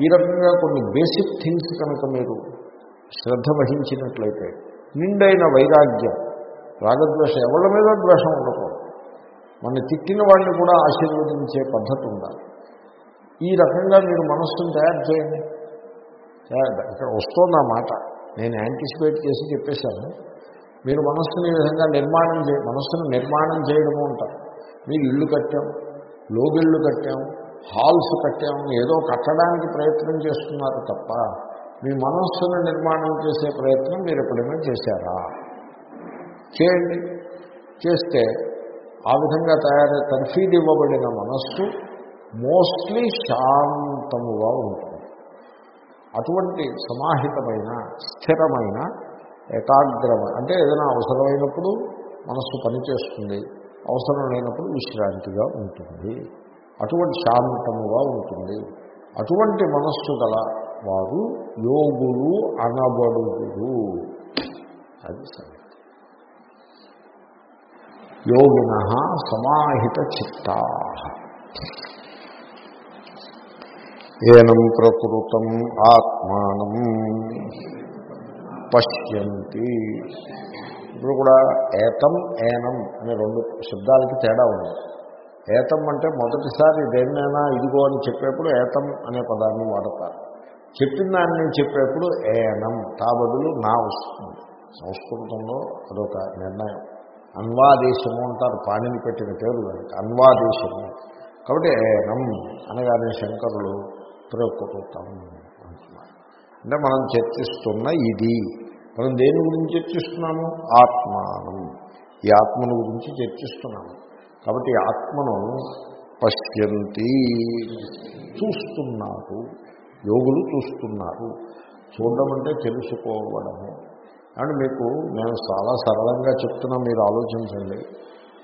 ఈ రకంగా కొన్ని బేసిక్ థింగ్స్ కనుక మీరు శ్రద్ధ వహించినట్లయితే నిండైన వైరాగ్యం రాగద్వేషం ఎవరి మీద ద్వేషం ఉండకూడదు. మన తిట్టిన వాడిని కూడా ఆశీర్వదించే పద్ధతి ఉండాలి. ఈ రకంగా మీరు మనస్సును తయారు చేయండి. ఇక్కడ వస్తోంది ఆ మాట. నేను యాంటిసిపేట్ చేసి చెప్పేశాను. మీరు మనస్సుని ఈ విధంగా నిర్మాణం చే మనస్సును నిర్మాణం చేయడము ఉంటారు మీరు ఇల్లు కట్టాం లోగిళ్ళు కట్టాం హాల్స్ కట్టాం ఏదో కట్టడానికి ప్రయత్నం చేస్తున్నారు తప్ప మీ మనస్సును నిర్మాణం చేసే ప్రయత్నం మీరు ఎప్పుడైనా చేశారా? చేయండి. చేస్తే ఆ విధంగా తయారై తర్ఫీదు ఇవ్వబడిన మనస్సు మోస్ట్లీ శాంతముగా ఉంటుంది. అటువంటి సమాహితమైన స్థిరమైన ఏకాగ్రమ అంటే ఏదైనా అవసరమైనప్పుడు మనస్సు పనిచేస్తుంది అవసరం లేనప్పుడు విశ్రాంతిగా ఉంటుంది. అటువంటి శాంతముగా ఉంటుంది. అటువంటి మనస్సు గల వారు యోగులు అనబడుగురు అది యోగిన సమాహిత చిత్తా. ఏనం ప్రకృతం ఆత్మానం పశ్యంతి. ఇప్పుడు కూడా ఏతం ఏనం అనే రెండు శబ్దాలకి తేడా ఉంది ఏతం అంటే మొదటిసారి దేన్నైనా ఇదిగో అని చెప్పేప్పుడు ఏతం అనే పదాన్ని వాడతారు. చెప్పిన దాన్ని చెప్పేప్పుడు ఏనం తా బదులు నా వస్తుంది. సంస్కృతంలో అదొక నిర్ణయం. అన్వాదేశము అంటారు పాణిని పెట్టిన పేరు దానికి అన్వాదేశము. కాబట్టి ఏనం అనగానే శంకరులు ప్రకృతం అంటున్నారు. అంటే మనం చర్చిస్తున్న ఇది మనం దేని గురించి చర్చిస్తున్నాము? ఆత్మానం. ఈ ఆత్మను గురించి చర్చిస్తున్నాము. కాబట్టి ఆత్మను పశ్యంతి. చూస్తున్నారు యోగులు చూస్తున్నారు. చూడడం అంటే తెలుసుకోవడము. అండ్ మీకు నేను చాలా సరళంగా చెప్తున్నా మీరు ఆలోచించండి.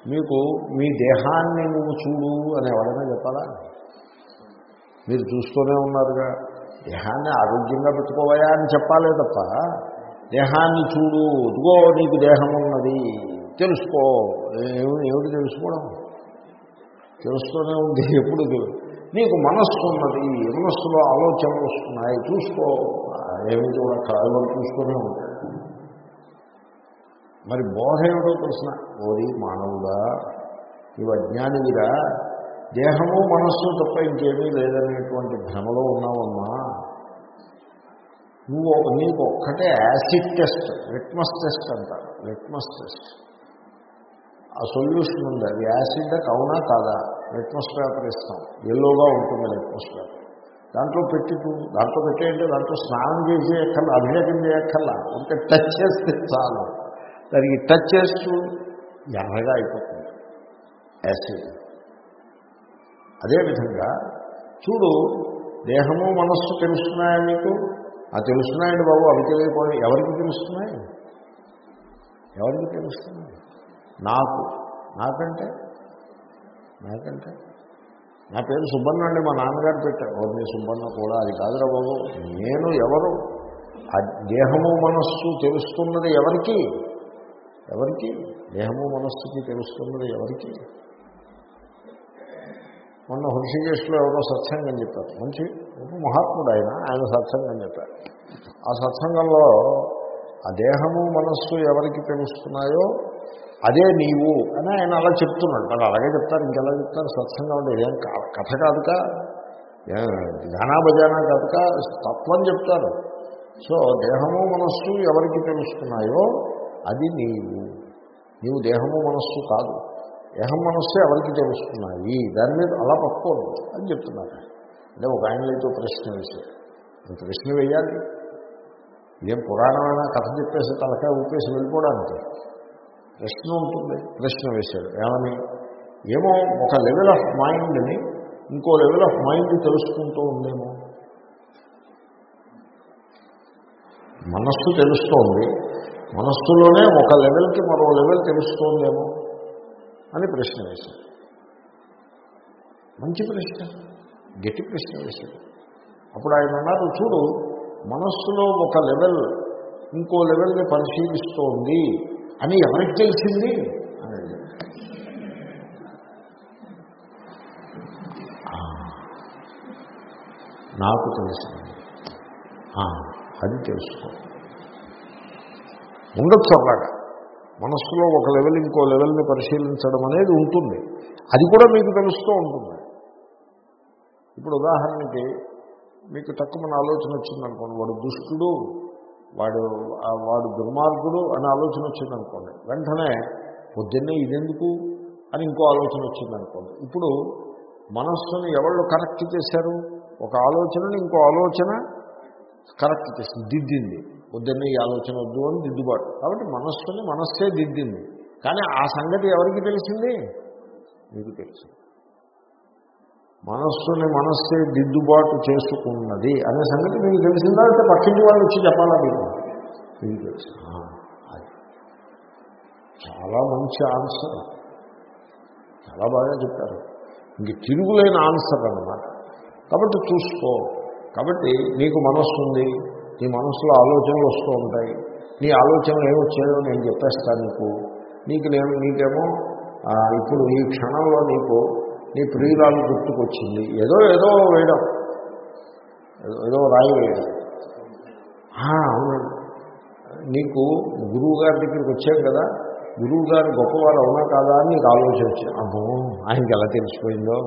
మీకు మీ దేహాన్ని నువ్వు చూడు అని ఎవరైనా చెప్పాలా? మీరు చూస్తూనే ఉన్నారుగా. దేహాన్ని ఆరోగ్యంగా పెట్టుకోవయా అని చెప్పాలే తప్ప దేహాన్ని చూడు ఇదిగో నీకు దేహం ఉన్నది తెలుసుకో. ఏమిటి తెలుసుకోవడం? తెలుస్తూనే ఉంది ఎప్పుడు నీకు మనస్సు ఉన్నది మనస్సులో ఆలోచనలు వస్తున్నాయి చూసుకో. ఏమి కాదు చూస్తూనే ఉంటాయి. మరి బోధ ఏమిటో తెలిసిన ఓరి మానవుడా ఇవి అజ్ఞానివిరా. దేహము మనస్సు తప్ప ఇంకేమీ లేదనేటువంటి భ్రమలో ఉన్నావమ్మా. నువ్వు నీకు ఒక్కటే యాసిడ్ టెస్ట్ లిట్మస్ టెస్ట్ అంటారు లిట్మస్ టెస్ట్. ఆ సొల్యూషన్ ఉంది. అది యాసిడ్ అవునా కాదా? లిట్మస్ పేపర్ ఇస్తాం. ఎల్లోగా ఉంటుంది లిట్మస్ పేపర్. దాంట్లో పెట్టి దాంట్లో పెట్టేయంటే దాంట్లో స్నానం చేసి ఎక్కర్లా అభిషేకం చేయక్కర్లా. ఉంటే టచ్ చేస్తే చాలు. దానికి టచ్ చేస్తూ ఎర్రగా అయిపోతుంది. యాసిడ్ అదేవిధంగా చూడు దేహము మనస్సు తెలుస్తున్నాయా మీకు ఆ తెలుస్తున్నాయండి బాబు అవి తెలియకపోయి ఎవరికి తెలుస్తున్నాయి? ఎవరికి తెలుస్తున్నాయి? నాకు. నాకంటే? నాకంటే? నా పేరు సుబ్బన్న అండి మా నాన్నగారు పెట్టారు. ఓ మీ సుబ్బన్న కూడా అది కాదురా బాబు నేను ఎవరు? ఆ దేహము మనస్సు తెలుస్తున్నది ఎవరికి? ఎవరికి? దేహము మనస్సుకి తెలుస్తున్నది ఎవరికి? మొన్న హృషికేశ్లో ఎవరో సత్సంగం చెప్పారు. మంచి మహాత్ముడు ఆయన ఆయన సత్సంగం చెప్పారు. ఆ సత్సంగంలో ఆ దేహము మనస్సు ఎవరికి తెలుస్తున్నాయో అదే నీవు అని ఆయన అలా చెప్తున్నాడు. మరి అలాగే చెప్తారు ఇంకెలా చెప్తారు? సత్సంగం అంటే ఏం కథ కాదుక? గానా బజానా కాదుక? తత్వం చెప్తారు. సో దేహము మనస్సు ఎవరికి తెలుస్తున్నాయో అది నీవు. నీవు దేహము మనస్సు కాదు. దేహం మనస్సు ఎవరికి తెలుస్తున్నాయి? దాని మీద అలా పట్టుకోరు అని చెప్తున్నారు. అంటే ఒక ఆయనలైతే ప్రశ్న వేశారు. ప్రశ్న వేయాలి? ఇదేం పురాణమైన? కథ చెప్పేసి తలకాయ ఊపేసి వెళ్ళిపోవడానికి. ప్రశ్న ఉంటుంది. ప్రశ్న వేశాడు ఏమని? ఏమో ఒక లెవెల్ ఆఫ్ మైండ్ని ఇంకో లెవెల్ ఆఫ్ మైండ్ తెలుసుకుంటూ ఉందేమో. మనస్సు తెలుస్తోంది. మనస్సులోనే ఒక లెవెల్కి మరో లెవెల్ తెలుస్తోందేమో అని ప్రశ్న వేశాడు మంచి ప్రశ్న గట్టి ప్రశ్న వేశాడు అప్పుడు ఆయన అన్నారు చూడు మనస్సులో ఒక లెవెల్ ఇంకో లెవెల్ని పరిశీలిస్తోంది అని ఎవరికి తెలిసింది? అని నాకు తెలిసింది. అది తెలుసుకో. ఉండొచ్చు అలాగా మనస్సులో ఒక లెవెల్ ఇంకో లెవెల్ని పరిశీలించడం అనేది ఉంటుంది. అది కూడా మీకు తెలుస్తూ ఉంటుంది. ఇప్పుడు ఉదాహరణకి మీకు తక్కువ ఆలోచన వచ్చిందనుకోండి వాడు దుష్టుడు వాడు వాడు దుర్మార్గుడు అనే ఆలోచన వచ్చిందనుకోండి వెంటనే పొద్దున్నే ఇదెందుకు అని ఇంకో ఆలోచన వచ్చిందనుకోండి. ఇప్పుడు మనస్సుని ఎవళ్ళు కరెక్ట్ చేశారు? ఒక ఆలోచనని ఇంకో ఆలోచన కరెక్ట్ చేసింది దిద్దింది. పొద్దున్నే ఈ ఆలోచన వద్దు అని దిద్దుబాటు. కాబట్టి మనస్సుని మనస్సే దిద్దింది. కానీ ఆ సంగతి ఎవరికి తెలిసింది? మీకు తెలిసింది. మనస్సుని మనస్సే దిద్దుబాటు చేసుకున్నది అనే సంగతి మీకు తెలిసిందా? అంటే పక్కింటి వాళ్ళు వచ్చి చెప్పాలా మీకు? మీకు తెలుసు. అది. చాలా మంచి ఆన్సర్. చాలా బాగా చెప్పారు. ఇంక తిరుగులేని ఆన్సర్ అన్నమాట. కాబట్టి చూసుకో. కాబట్టి నీకు మనస్సు ఉంది నీ మనసులో ఆలోచనలు వస్తూ ఉంటాయి. నీ ఆలోచనలు ఏమొచ్చాయో నేను చెప్పేస్తాను నీకు. నీకు నేను నీకేమో ఇప్పుడు ఈ క్షణంలో నీకు నీ ప్రియురాలు గుర్తుకొచ్చింది. ఏదో ఏదో వేయడం. ఏదో- రాయి వేయడం. అవునండి నీకు గురువు గారి దగ్గరికి వచ్చాం కదా. గురువు గారు గొప్పవారు అవునా కాదా అని నీకు ఆలోచన వచ్చింది. అమ్మో ఆయనకి ఎలా తెలిసిపోయిందో.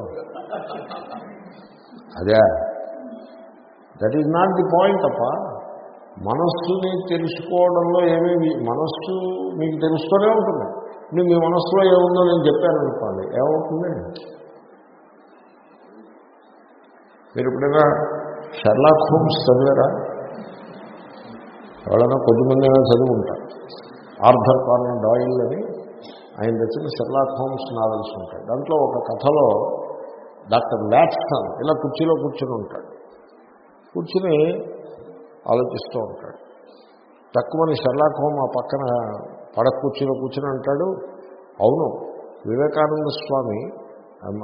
అదే. That is not the point అప్ప. మనస్సుని తెలుసుకోవడంలో ఏమీ మనస్సు మీకు తెలుస్తూనే ఉంటుంది. నేను మీ మనస్సులో ఏముందో నేను చెప్పాననుకోండి ఏమవుతుంది? మీరు ఎప్పుడైనా షర్లాక్ హోమ్స్ చదివారా? ఎవరైనా కొద్దిమంది అయినా చదువుకుంటారు. ఆర్థర్ కార్నర్ డాయిల్ అని ఆయన తెచ్చిన షర్లాక్ హోమ్స్ నావెల్స్ ఉంటాయి. దాంట్లో ఒక కథలో డాక్టర్ వ్యాట్సన్ ఇలా కుర్చీలో కూర్చుని ఉంటాడు. కూర్చుని ఆలోచిస్తూ ఉంటాడు. తక్కువని షర్లాక్ హోమ్ ఆ పక్కన పడక కూర్చుని కూర్చుని అంటాడు అవును వివేకానంద స్వామి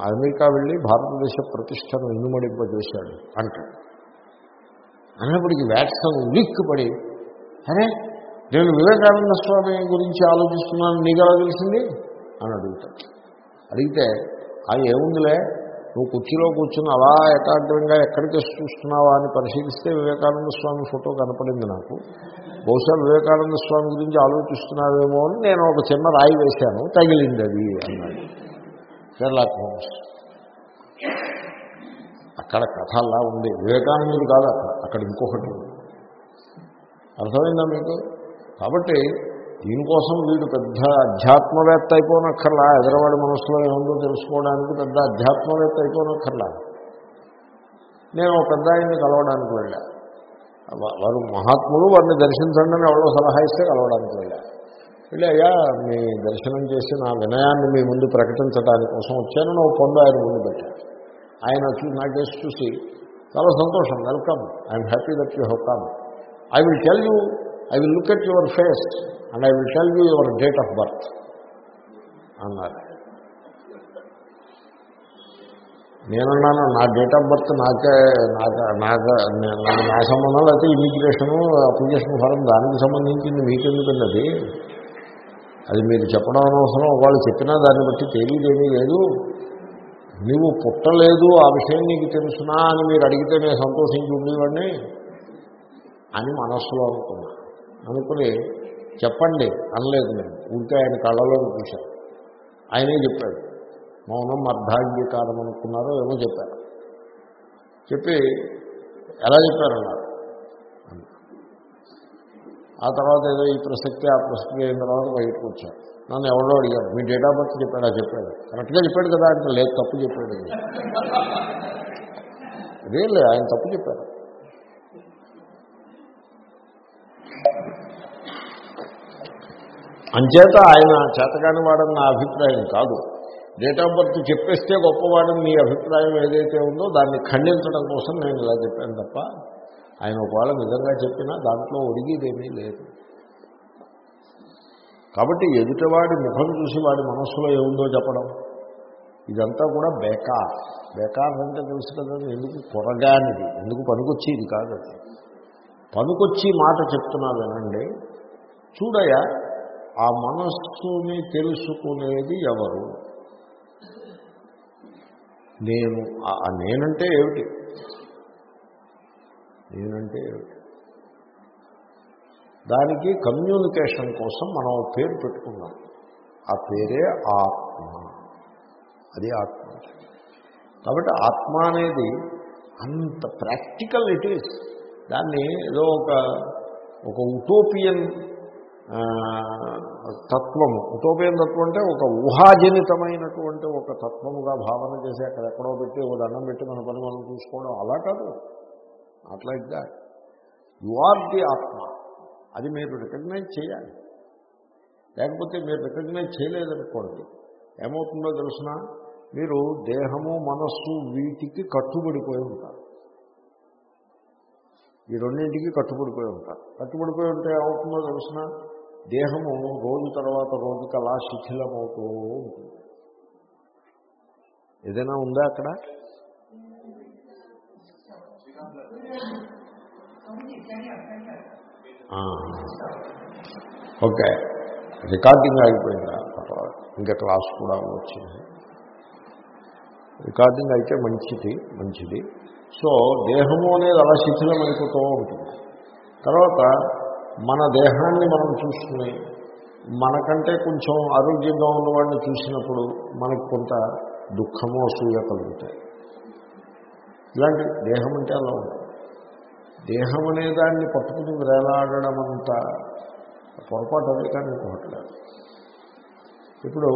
అమెరికా వెళ్ళి భారతదేశ ప్రతిష్టను ఇనుమడింపజేశాడు అంటాడు. అన్నప్పటికీ వ్యాట్సన్ ఉలిక్కుపడి అరే నేను వివేకానంద స్వామి గురించి ఆలోచిస్తున్నాను నీకు ఎలా తెలిసింది? అని అడుగుతాడు. అడిగితే ఆ ఏముందిలే నువ్వు కుర్చీలో కూర్చుని అలా ఏకాగ్రంగా ఎక్కడికి చూస్తున్నావా అని పరిశీలిస్తే వివేకానంద స్వామి ఫోటో కనపడింది నాకు. బహుశా వివేకానంద స్వామి గురించి ఆలోచిస్తున్నావేమో అని నేను ఒక చిన్న రాయి వేశాను. తగిలింది అది అన్నాడు. షెర్లాక్ హోమ్స్ అక్కడ కథ అలా ఉంది. వివేకానందుడు కాదు అక్కడ. అక్కడ ఇంకొకటి అర్థమైందా మీకు? కాబట్టి దీనికోసం వీడు పెద్ద అధ్యాత్మవేత్త అయిపోనక్కర్లా. ఎదరవాడి మనసులో ఏముందో తెలుసుకోవడానికి పెద్ద అధ్యాత్మవేత్త అయిపోనక్కర్లా. నేను ఒక పెద్ద ఆయన్ని కలవడానికి వెళ్ళా. వారు మహాత్ములు వారిని దర్శించండి అని ఎవరో సలహా ఇస్తే కలవడానికి వెళ్ళా. వెళ్ళి అయ్యా మీ దర్శనం చేసి నా వినయాన్ని మీ ముందు ప్రకటించడానికి కోసం వచ్చాను. నువ్వు పొందు ఆయన ముందు పెట్టాను ఆయన చూ నా చూసి చాలా సంతోషం. Welcome. I'm happy that you have come. I will tell you I will look at your face and I will tell you your date of birth అన్నారు. నేనన్నాను నా డేట్ ఆఫ్ బర్త్ నాకే నాకు నాకు నాకు నా సంబంధం లేకపోతే ఇమిగ్రేషను అప్లికేషన్ ఫారం దానికి సంబంధించింది మీకెందుకండి అది అది మీరు చెప్పడం అనవసరం వాళ్ళు చెప్పినా దాన్ని బట్టి తెలియదేమీ లేదు. నువ్వు పుట్టలేదు ఆ విషయం నీకు తెలుసునా అని మీరు అడిగితే నేను సంతోషించి ఉండేవాడిని అని మనస్సులో అనుకున్నా. అనుకుని చెప్పండి అనలేదు నేను. ఉంటే ఆయన కళ్ళలో చూశాను. ఆయనే చెప్పాడు. మౌనం అర్ధాంగీకారం అనుకున్నారో ఏమో చెప్పారు. చెప్పి ఎలా చెప్పారన్నారు? ఆ తర్వాత ఏదో ఈ ప్రసక్తి ఆ ప్రసక్తి అయిన తర్వాత బయటకు వచ్చారు. నన్ను ఎవరో అడిగారు. మీ డేట్ ఆఫ్ బర్త్ చెప్పాడా? చెప్పాడు. కరెక్ట్గా చెప్పాడు కదా అంటే లేదు తప్పు చెప్పాడు. అదే లేదు ఆయన తప్పు చెప్పారు. అంచేత ఆయన చేతగాని వాడని నా అభిప్రాయం కాదు. డేట్ ఆఫ్ బర్త్ చెప్పేస్తే గొప్పవాడని మీ అభిప్రాయం ఏదైతే ఉందో దాన్ని ఖండించడం కోసం నేను ఇలా చెప్పాను తప్ప ఆయన ఒకవేళ నిజంగా చెప్పినా దాంట్లో ఒడిగిదేమీ లేదు. కాబట్టి ఎదుటివాడి ముఖం చూసి వాడి మనస్సులో ఏముందో చెప్పడం. ఇదంతా కూడా బేకార్. బేకార్ అంటే తెలుసు కదా ఎందుకు కొరగానిది ఎందుకు పనికొచ్చేది కాదు పనికొచ్చి మాట చెప్తున్నా వినండి. చూడయా ఆ మనస్సుని తెలుసుకునేది ఎవరు? నేను నేనంటే ఏమిటి? నేనంటే ఏమిటి? దానికి కమ్యూనికేషన్ కోసం మనం పేరు పెట్టుకున్నాం. ఆ పేరే ఆత్మ. అది ఆత్మ. కాబట్టి ఆత్మ అనేది అంత ప్రాక్టికల్ ఇట్ ఈస్. దాన్ని ఏదో ఒక ఒక ఉటోపియన్ తత్వము. ఉటోపియన్ తత్వం అంటే ఒక ఊహాజనితమైనటువంటి ఒక తత్వముగా భావన చేసి అక్కడ ఎక్కడో పెట్టి ఒక దండం పెట్టి మన పని మనం చూసుకోవడం అలా కాదు. Not like that you are the atma. అది మీరు రికగ్నైజ్ చేయాలి. లేకపోతే మీరు రికగ్నైజ్ చేయలేదనుకోండి. ఏమవుతుందో తెలిసిన? మీరు దేహము మనస్సు వీటికి కట్టుబడిపోయి ఉంటారు. ఈ రెండింటికి కట్టుబడిపోయి ఉంటారు. కట్టుబడిపోయి ఉంటే ఏమవుతుందో తెలుసిన? దేహము రోజు తర్వాత రోజుకి అలా శిథిలమవుతూ ఉంటుంది. ఏదైనా ఉందా అక్కడ? ఓకే. రికార్డింగ్ ఆగిపోయిందా ఇంకా క్లాస్ కూడా వచ్చింది. రికార్డింగ్ అయితే మంచిది మంచిది. సో దేహము అనేది అలా శిథిలమైపోతూ ఉంటుంది. తర్వాత మన దేహాన్ని మనం చూసుకుని మనకంటే కొంచెం ఆరోగ్యంగా ఉన్నవాడిని చూసినప్పుడు మనకు కొంత దుఃఖము అసూయ కలుగుతాయి. ఇలాంటి దేహం అంటే అలా ఉంటుంది దేహం అనే దాన్ని పట్టుకుని వేలాడడం అంత పొరపాటు అదే కానీ ఇంకొకటి ఇప్పుడు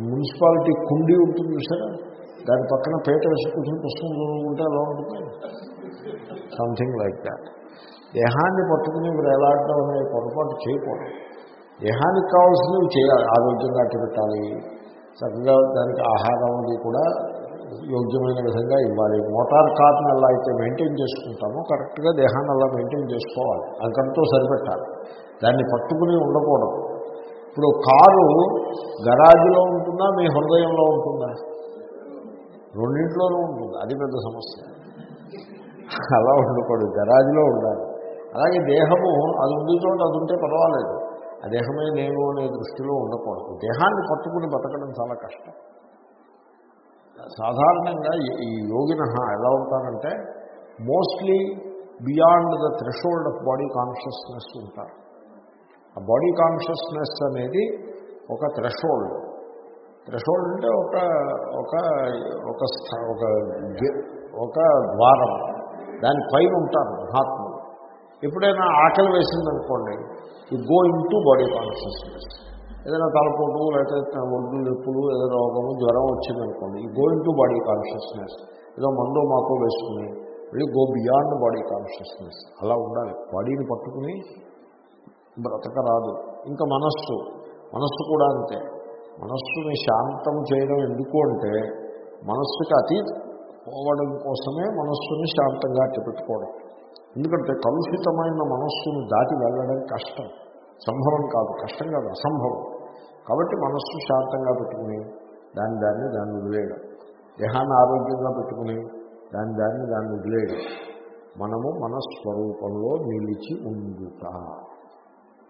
మున్సిపాలిటీ కుండీ ఉంటుంది చూసారా? దాని పక్కన పేట వేసి కూర్చొని పుస్తకం ఉంటే అలా ఉంటుంది. సంథింగ్ లైక్ దాట్ దేహాన్ని పట్టుకుని వేలాడడం అనే పొరపాటు చేయకూడదు. దేహానికి కావాల్సినవి చేయాలి ఆరోగ్యంగా పెట్టాలి. చక్కగా దానికి ఆహారం అది కూడా యోగ్యమైన విధంగా ఇవ్వాలి. మోటార్ కార్ని అలా అయితే మెయింటైన్ చేసుకుంటామో కరెక్ట్గా దేహాన్ని అలా మెయింటైన్ చేసుకోవాలి. అంకంతో సరిపెట్టాలి. దాన్ని పట్టుకుని ఉండకూడదు. ఇప్పుడు కారు గరాజులో ఉంటుందా మీ హృదయంలో ఉంటుందా? రెండింటిలోనూ ఉంటుంది. అది పెద్ద సమస్య. అలా ఉండకూడదు. గరాజులో ఉండాలి. అలాగే దేహము అది ఉంది చోట అది ఉంటే పర్వాలేదు. ఆ దేహమే నేను అనే దృష్టిలో ఉండకూడదు. దేహాన్ని పట్టుకుని బతకడం చాలా కష్టం. సాధారణంగా ఈ- యోగిన ఎలా ఉంటారంటే mostly beyond the threshold of body consciousness ఉంటారు. ఆ బాడీ కాన్షియస్నెస్ అనేది ఒక థ్రెషోల్డ్ థ్రెషోల్డ్ అంటే ఒక ఒక ఒక ఒక ద్వారం. దాని పైన ఉంటారు మహాత్మ ఎప్పుడైనా ఆకలి వేసిందనుకోండి ఈ go into body consciousness ఏదైనా తలపోటు లేకపోతే ఒడ్డు నొప్పులు ఏదో రోగము జ్వరం వచ్చిందనుకోండి ఈ go into body consciousness ఏదో మందో మాకో వేసుకుని వెళ్ళి గో బియాండ్ బాడీ కాన్షియస్నెస్ అలా ఉండాలి. బాడీని పట్టుకుని బ్రతక రాదు ఇంకా మనస్సు మనస్సు కూడా అంతే. మనస్సుని శాంతం చేయడం ఎందుకు అంటే మనస్సుకి అతి పోవడం కోసమే మనస్సుని శాంతంగా పెట్టుకోవడం ఎందుకంటే కలుషితమైన మనస్సును దాటి వెళ్ళడం కష్టం. సంభవం కాదు కష్టం కాదు అసంభవం. కాబట్టి మనస్సు శాంతంగా పెట్టుకుని దాని దాన్ని దాన్ని వదిలేయడం. దేహాన్ని ఆరోగ్యంగా పెట్టుకుని దాని దాన్ని దాన్ని వదిలేయడం. మనము మన స్వరూపంలో నిలిచి ఉండుట.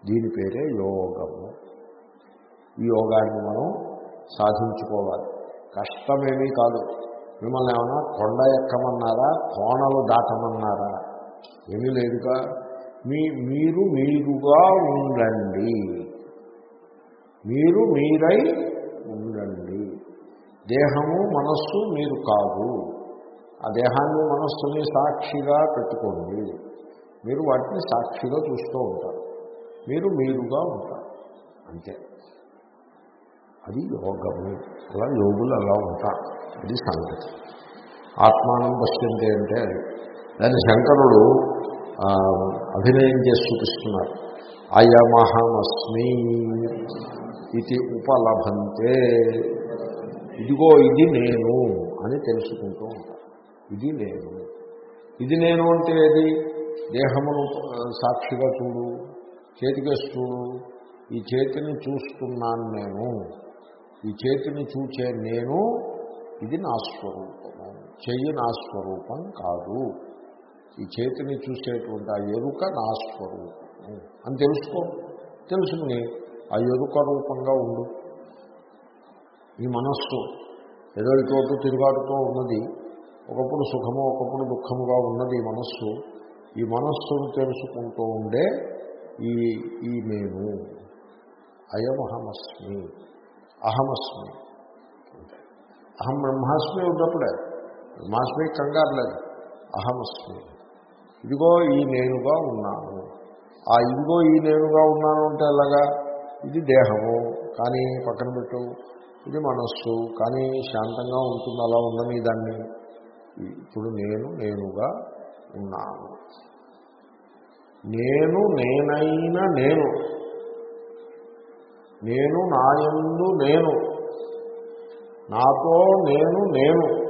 దీని పేరే యోగము. ఈ యోగాన్ని మనం సాధించుకోవాలి. కష్టమేమీ కాదు. మిమ్మల్ని ఏమైనా కొండ ఎక్కమన్నారా? కోణలు దాటమన్నారా? ఏమీ లేదుగా. మీ మీరు మీరుగా ఉండండి. మీరు మీరై ఉండండి. దేహము మనస్సు మీరు కాదు. ఆ దేహాన్ని మనస్సుని సాక్షిగా పెట్టుకోండి. మీరు వాటిని సాక్షిగా చూస్తూ ఉంటారు. మీరు మీరుగా ఉంటారు. అంతే. అది యోగము. అలా యోగులు అలా ఉంటారు. అది సంగతి. ఆత్మానం పశ్యంతే అంటే దాన్ని శంకరుడు అభినయం చేసి చూపిస్తున్నారు. అయమహమస్మి ఇది ఉపలభంతే. ఇదిగో ఇది నేను అని తెలుసుకుంటూ ఉంటారు. ఇది నేను. ఇది నేను అంటే ఏది? దేహమును సాక్షిగా చూడు చేతికేసి చూడు. ఈ చేతిని చూస్తున్నాను నేను. ఈ చేతిని చూచే నేను ఇది నా స్వరూపము. చెయ్యి నా స్వరూపం కాదు. ఈ చేతిని చూసేటువంటి ఆ ఎరుక నా స్వరూపము. అని తెలుసుకో. తెలుసుకుని ఆ ఎరుక రూపంగా ఉండు. ఈ మనస్సు ఏదో ఇటు తిరుగాడుతూ ఉన్నది. ఒకప్పుడు సుఖము ఒకప్పుడు దుఃఖముగా ఉన్నది ఈ మనస్సు. ఈ మనస్సును తెలుసుకుంటూ ఉండే ఈ ఈ నేను. అయమహమస్మి. అహమస్మి. అహం బ్రహ్మాస్మి ఉన్నప్పుడే. బ్రహ్మాస్మి కంగారు లేదు. అహమస్మి. ఇదిగో ఈ నేనుగా ఉన్నాను. ఆ ఇదిగో ఈ నేనుగా ఉన్నాను అంటే ఎలాగా? ఇది దేహము. కానీ పక్కన పెట్టు. ఇది మనస్సు. కానీ శాంతంగా ఉంటుంది అలా ఉందని దాన్ని? ఇప్పుడు నేను నేనుగా ఉన్నాను. నేను నేనైనా నేను. నేను నాయందు నేను. నాతో నేను నేను.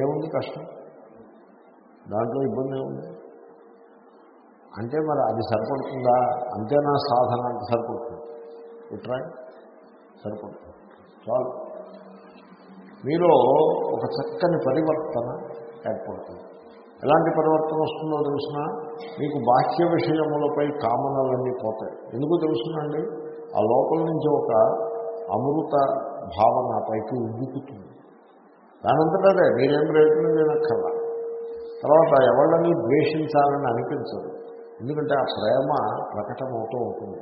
ఏముంది కష్టం? దాంట్లో ఇబ్బంది ఏముంది? అంటే మరి అది సరిపడుతుందా? అంతేనా సాధన అంటే సరిపడుతుంది. ఇట్రాయ్ సరిపడుతుంది. చాలు. మీలో ఒక చక్కని పరివర్తన ఏర్పడుతుంది. ఎలాంటి పరివర్తన వస్తుందో తెలుసిన? మీకు బాహ్య విషయములపై కామనలన్నీ పోతాయి. ఎందుకు తెలుసునండి? ఆ లోపల నుంచి ఒక అమృత భావన పైకి ఉబ్బుకుతుంది. దానంతటా అదే మీరేం ప్రయత్నం చేయనక్కర్లా. తర్వాత ఎవళ్ళని ద్వేషించాలని అనిపించదు. ఎందుకంటే ఆ ప్రేమ ప్రకటమవుతూ ఉంటుంది.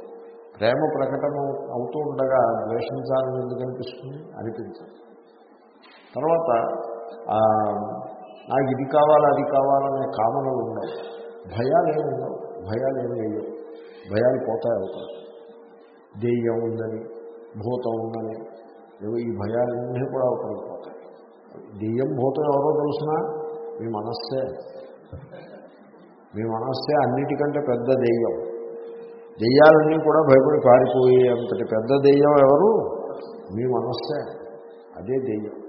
ప్రేమ ప్రకటన అవుతూ ఉండగా ద్వేషించాలని ఎందుకు అనిపిస్తుంది? అనిపించదు. తర్వాత నాకు ఇది కావాలి అది కావాలనే కామనలు ఉండవు. భయాలు ఏమి ఉండవు. భయాలు ఏమి లేవు. భయాలు పోతాయి అవుతాయి. దెయ్యం ఉందని భూతం ఉందని ఏవో ఈ భయాలన్నీ కూడా ఒకరికి పోతాయి. దెయ్యం భూతం ఎవరో తెలుసిన? మీ మనస్సే. మీ మనస్సే అన్నిటికంటే పెద్ద దెయ్యం. దెయ్యాలన్నీ కూడా భయపడి పారిపోయి అంతటి పెద్ద దెయ్యం ఎవరు? మీ మనస్సే. అదే దెయ్యం.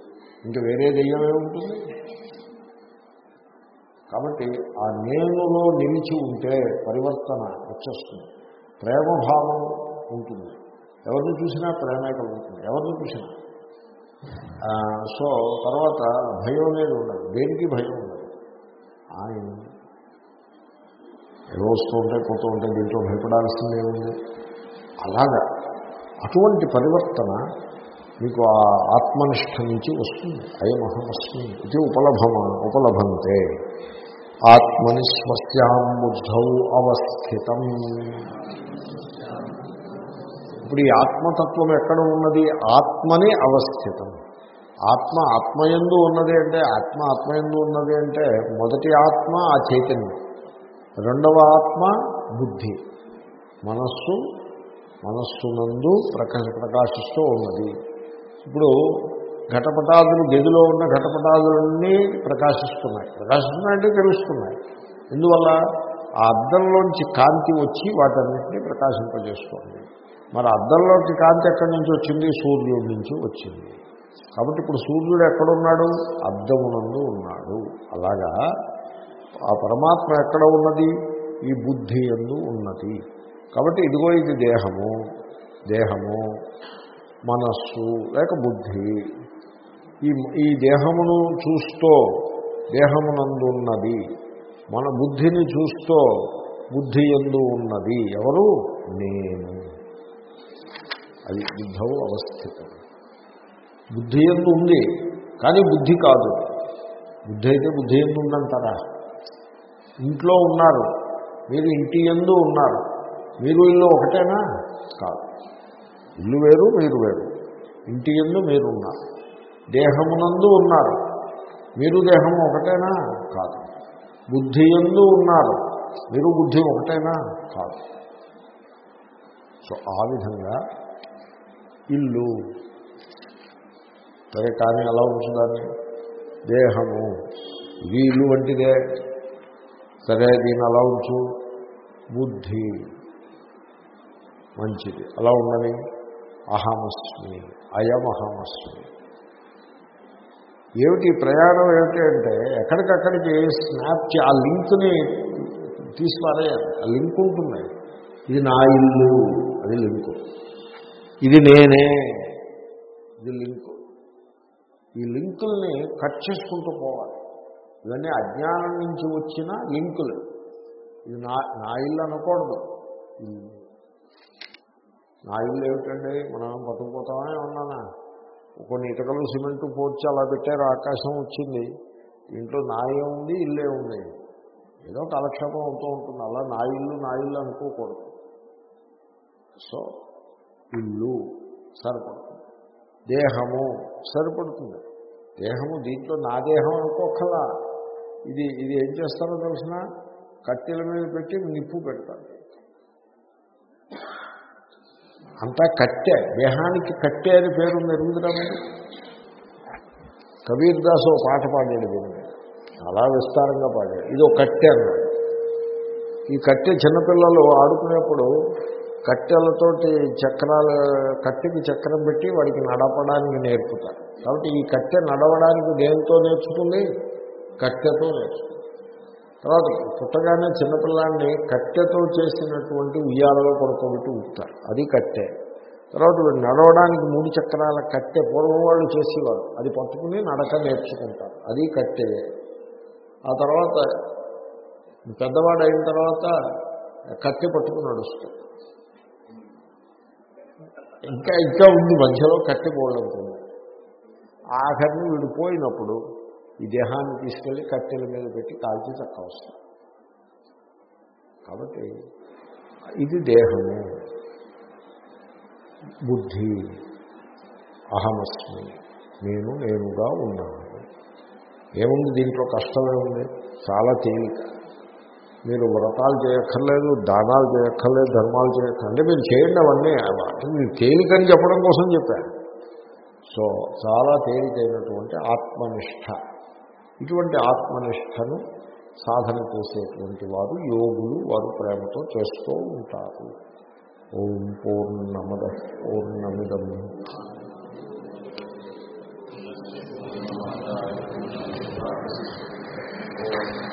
ఇంకా వేరే దెయ్యం ఏముంటుంది కాబట్టి ఆ నేనులో నిలిచి ఉంటే పరివర్తన వచ్చేస్తుంది. ప్రేమభావం ఉంటుంది. ఎవరిని చూసినా ప్రేమే కలుగుతుంది ఎవరిని చూసినా? సో తర్వాత భయం అనేది ఉండదు. దేనికి భయం ఉండదు? ఆయన ఏదో వస్తూ ఉంటాయి పోతూ ఉంటాయి దీంట్లో భయపడాల్సిందే ఉంది. అలాగా. అటువంటి పరివర్తన మీకు ఆ ఆత్మనిష్ట నుంచి వస్తుంది. అయమహమస్మి ఇది ఉపలభమ ఉపలభంతే. ఆత్మని స్వస్యాం బుద్ధౌ అవస్థితం. ఇప్పుడు ఈ ఆత్మతత్వం ఎక్కడ ఉన్నది? ఆత్మని అవస్థితం. ఆత్మ ఆత్మయందు ఉన్నది అంటే ఆత్మ ఆత్మయందు ఉన్నది అంటే మొదటి ఆత్మ ఆ చైతన్యం. రెండవ ఆత్మ బుద్ధి. మనస్సు మనస్సునందు ప్రకాశ ప్రకాశిస్తూ ఉన్నది. ఇప్పుడు ఘటపటాదులు గదిలో ఉన్న ఘటపటాదులన్నీ ప్రకాశిస్తున్నాయి. ప్రకాశిస్తున్నాయంటే తెలుస్తున్నాయి. ఎందువల్ల? ఆ అద్దంలోంచి కాంతి వచ్చి వాటన్నింటినీ ప్రకాశింపజేస్తుంది. మరి అద్దంలోకి కాంతి ఎక్కడి నుంచి వచ్చింది? సూర్యుడి నుంచి వచ్చింది. కాబట్టి ఇప్పుడు సూర్యుడు ఎక్కడున్నాడు? అద్దమునందు ఉన్నాడు. అలాగా ఆ పరమాత్మ ఎక్కడ ఉన్నది? ఈ బుద్ధి ఎందు ఉన్నది. కాబట్టి ఇదిగో ఇది దేహము. దేహము మనస్సు లేక బుద్ధి. ఈ ఈ దేహమును చూస్తూ దేహమునందు ఉన్నది. మన బుద్ధిని చూస్తూ బుద్ధి ఎందు ఉన్నది. ఎవరు? నేను. అది బుద్ధవు అవస్థితం. బుద్ధి ఎందు ఉంది కానీ బుద్ధి కాదు. బుద్ధి అయితే బుద్ధి ఎందు ఉందంటారా ఇంట్లో ఉన్నారు మీరు ఇంటి ఎందు ఉన్నారు మీరు ఇల్లు ఒకటేనా? కాదు. ఇల్లు వేరు మీరు వేరు. ఇంటి ఎందు మీరు ఉన్నారు. దేహమునందు ఉన్నారు మీరు దేహము ఒకటేనా? కాదు. బుద్ధి ఎందు ఉన్నారు మీరు బుద్ధి ఒకటేనా? కాదు. సో ఆ విధంగా ఇల్లు. సరే కానీ ఎలా ఉంటుందని దేహము. ఇది ఇల్లు వంటిదే. సరే దీన్ని అలా ఉంచు. బుద్ధి మంచిది. అలా ఉండని అహమస్మి అయమహమస్మి. ఏమిటి ప్రయాణం ఏమిటి అంటే ఎక్కడికక్కడికి స్నాప్ ఆ లింక్ని తీసిపారేయాలి. ఆ లింక్ ఉంటుంది ఇది నా ఇల్లు. అది లింకు. ఇది నేనే. ఇది లింకు. ఈ లింకుల్ని కట్ చేసుకుంటూ పోవాలి. ఇవన్నీ అజ్ఞానం నుంచి వచ్చిన లింకులు. ఇది నా నా ఇల్లు అనకూడదు. నా ఇల్లు ఏమిటండి? మనం బతుకుపోతామని ఉన్నానా కొన్ని ఇటుకలు సిమెంట్ పోర్చి అలా పెట్టారు ఆకాశం వచ్చింది. ఇంట్లో నా ఉంది ఇల్లే ఉంది. ఏదో కాలక్షేపం అవుతూ ఉంటుంది. అలా నా ఇల్లు నా ఇల్లు అనుకోకూడదు. సో ఇల్లు సరిపడుతుంది. దేహము సరిపడుతుంది. దేహము దీంట్లో నా దేహం అనుకోకలా ఇది ఇది ఏం చేస్తారో తెలిసిన? కట్టెల మీద పెట్టి నిప్పు పెడతారు. అంతా కట్టె దేహానికి కట్టె అని పేరు మెరుగుదరా మీరు? కబీర్ దాస్ ఓ పాట పాడాడు దీన్ని చాలా అలా విస్తారంగా పాడాడు. ఇది ఒక కట్టె అన్నాడు. ఈ కట్టె చిన్నపిల్లలు ఆడుకునేప్పుడు కట్టెలతోటి చక్రాలు కట్టెకి చక్రం పెట్టి వాడికి నడపడానికి నేర్పుతారు కాబట్టి ఈ కట్టె నడవడానికి దేంతో నేర్చుకుంది? కట్టెతో నేర్చుకుంది. తర్వాత పుట్టగానే చిన్నపిల్లాన్ని కట్టెతో చేసినటువంటి ఉయ్యాలలో పడుకోబెట్టి ఊపుతారు. అది కట్టె. తర్వాత నడవడానికి మూడు చక్రాల కట్టె పూర్వం వాళ్ళు చేసేవారు. అది పట్టుకుని నడక నేర్చుకుంటారు. అది కట్టెయే ఆ తర్వాత పెద్దవాడు అయిన తర్వాత కట్టె పట్టుకుని నడుస్తాడు. ఇంకా ఇంకా ఉంది మధ్యలో కట్టిపోవడం ఆఖరిని వీడు పోయినప్పుడు ఈ దేహాన్ని తీసుకెళ్ళి కట్టెల మీద పెట్టి కాల్చి చక్క అవసరం కాబట్టి ఇది దేహము. బుద్ధి. అహమస్మి. నేను నేనుగా ఉన్నాను. ఏముంది దీంట్లో? కష్టమే ఉంది. చాలా తేలిక. మీరు వ్రతాలు చేయక్కర్లేదు దానాలు చేయక్కర్లేదు ధర్మాలు చేయక్కర్లేదు అంటే మీరు చేయండి అవన్నీ. తేలికని చెప్పడం కోసం చెప్పారు సో చాలా తేలికైనటువంటి ఆత్మనిష్ట. ఇటువంటి ఆత్మనిష్టను సాధన చేసేటువంటి వారు యోగులు వారు ప్రేమతో చేస్తూ ఉంటారు. ఓం పూర్ణమద పూర్ణమిదం. Thank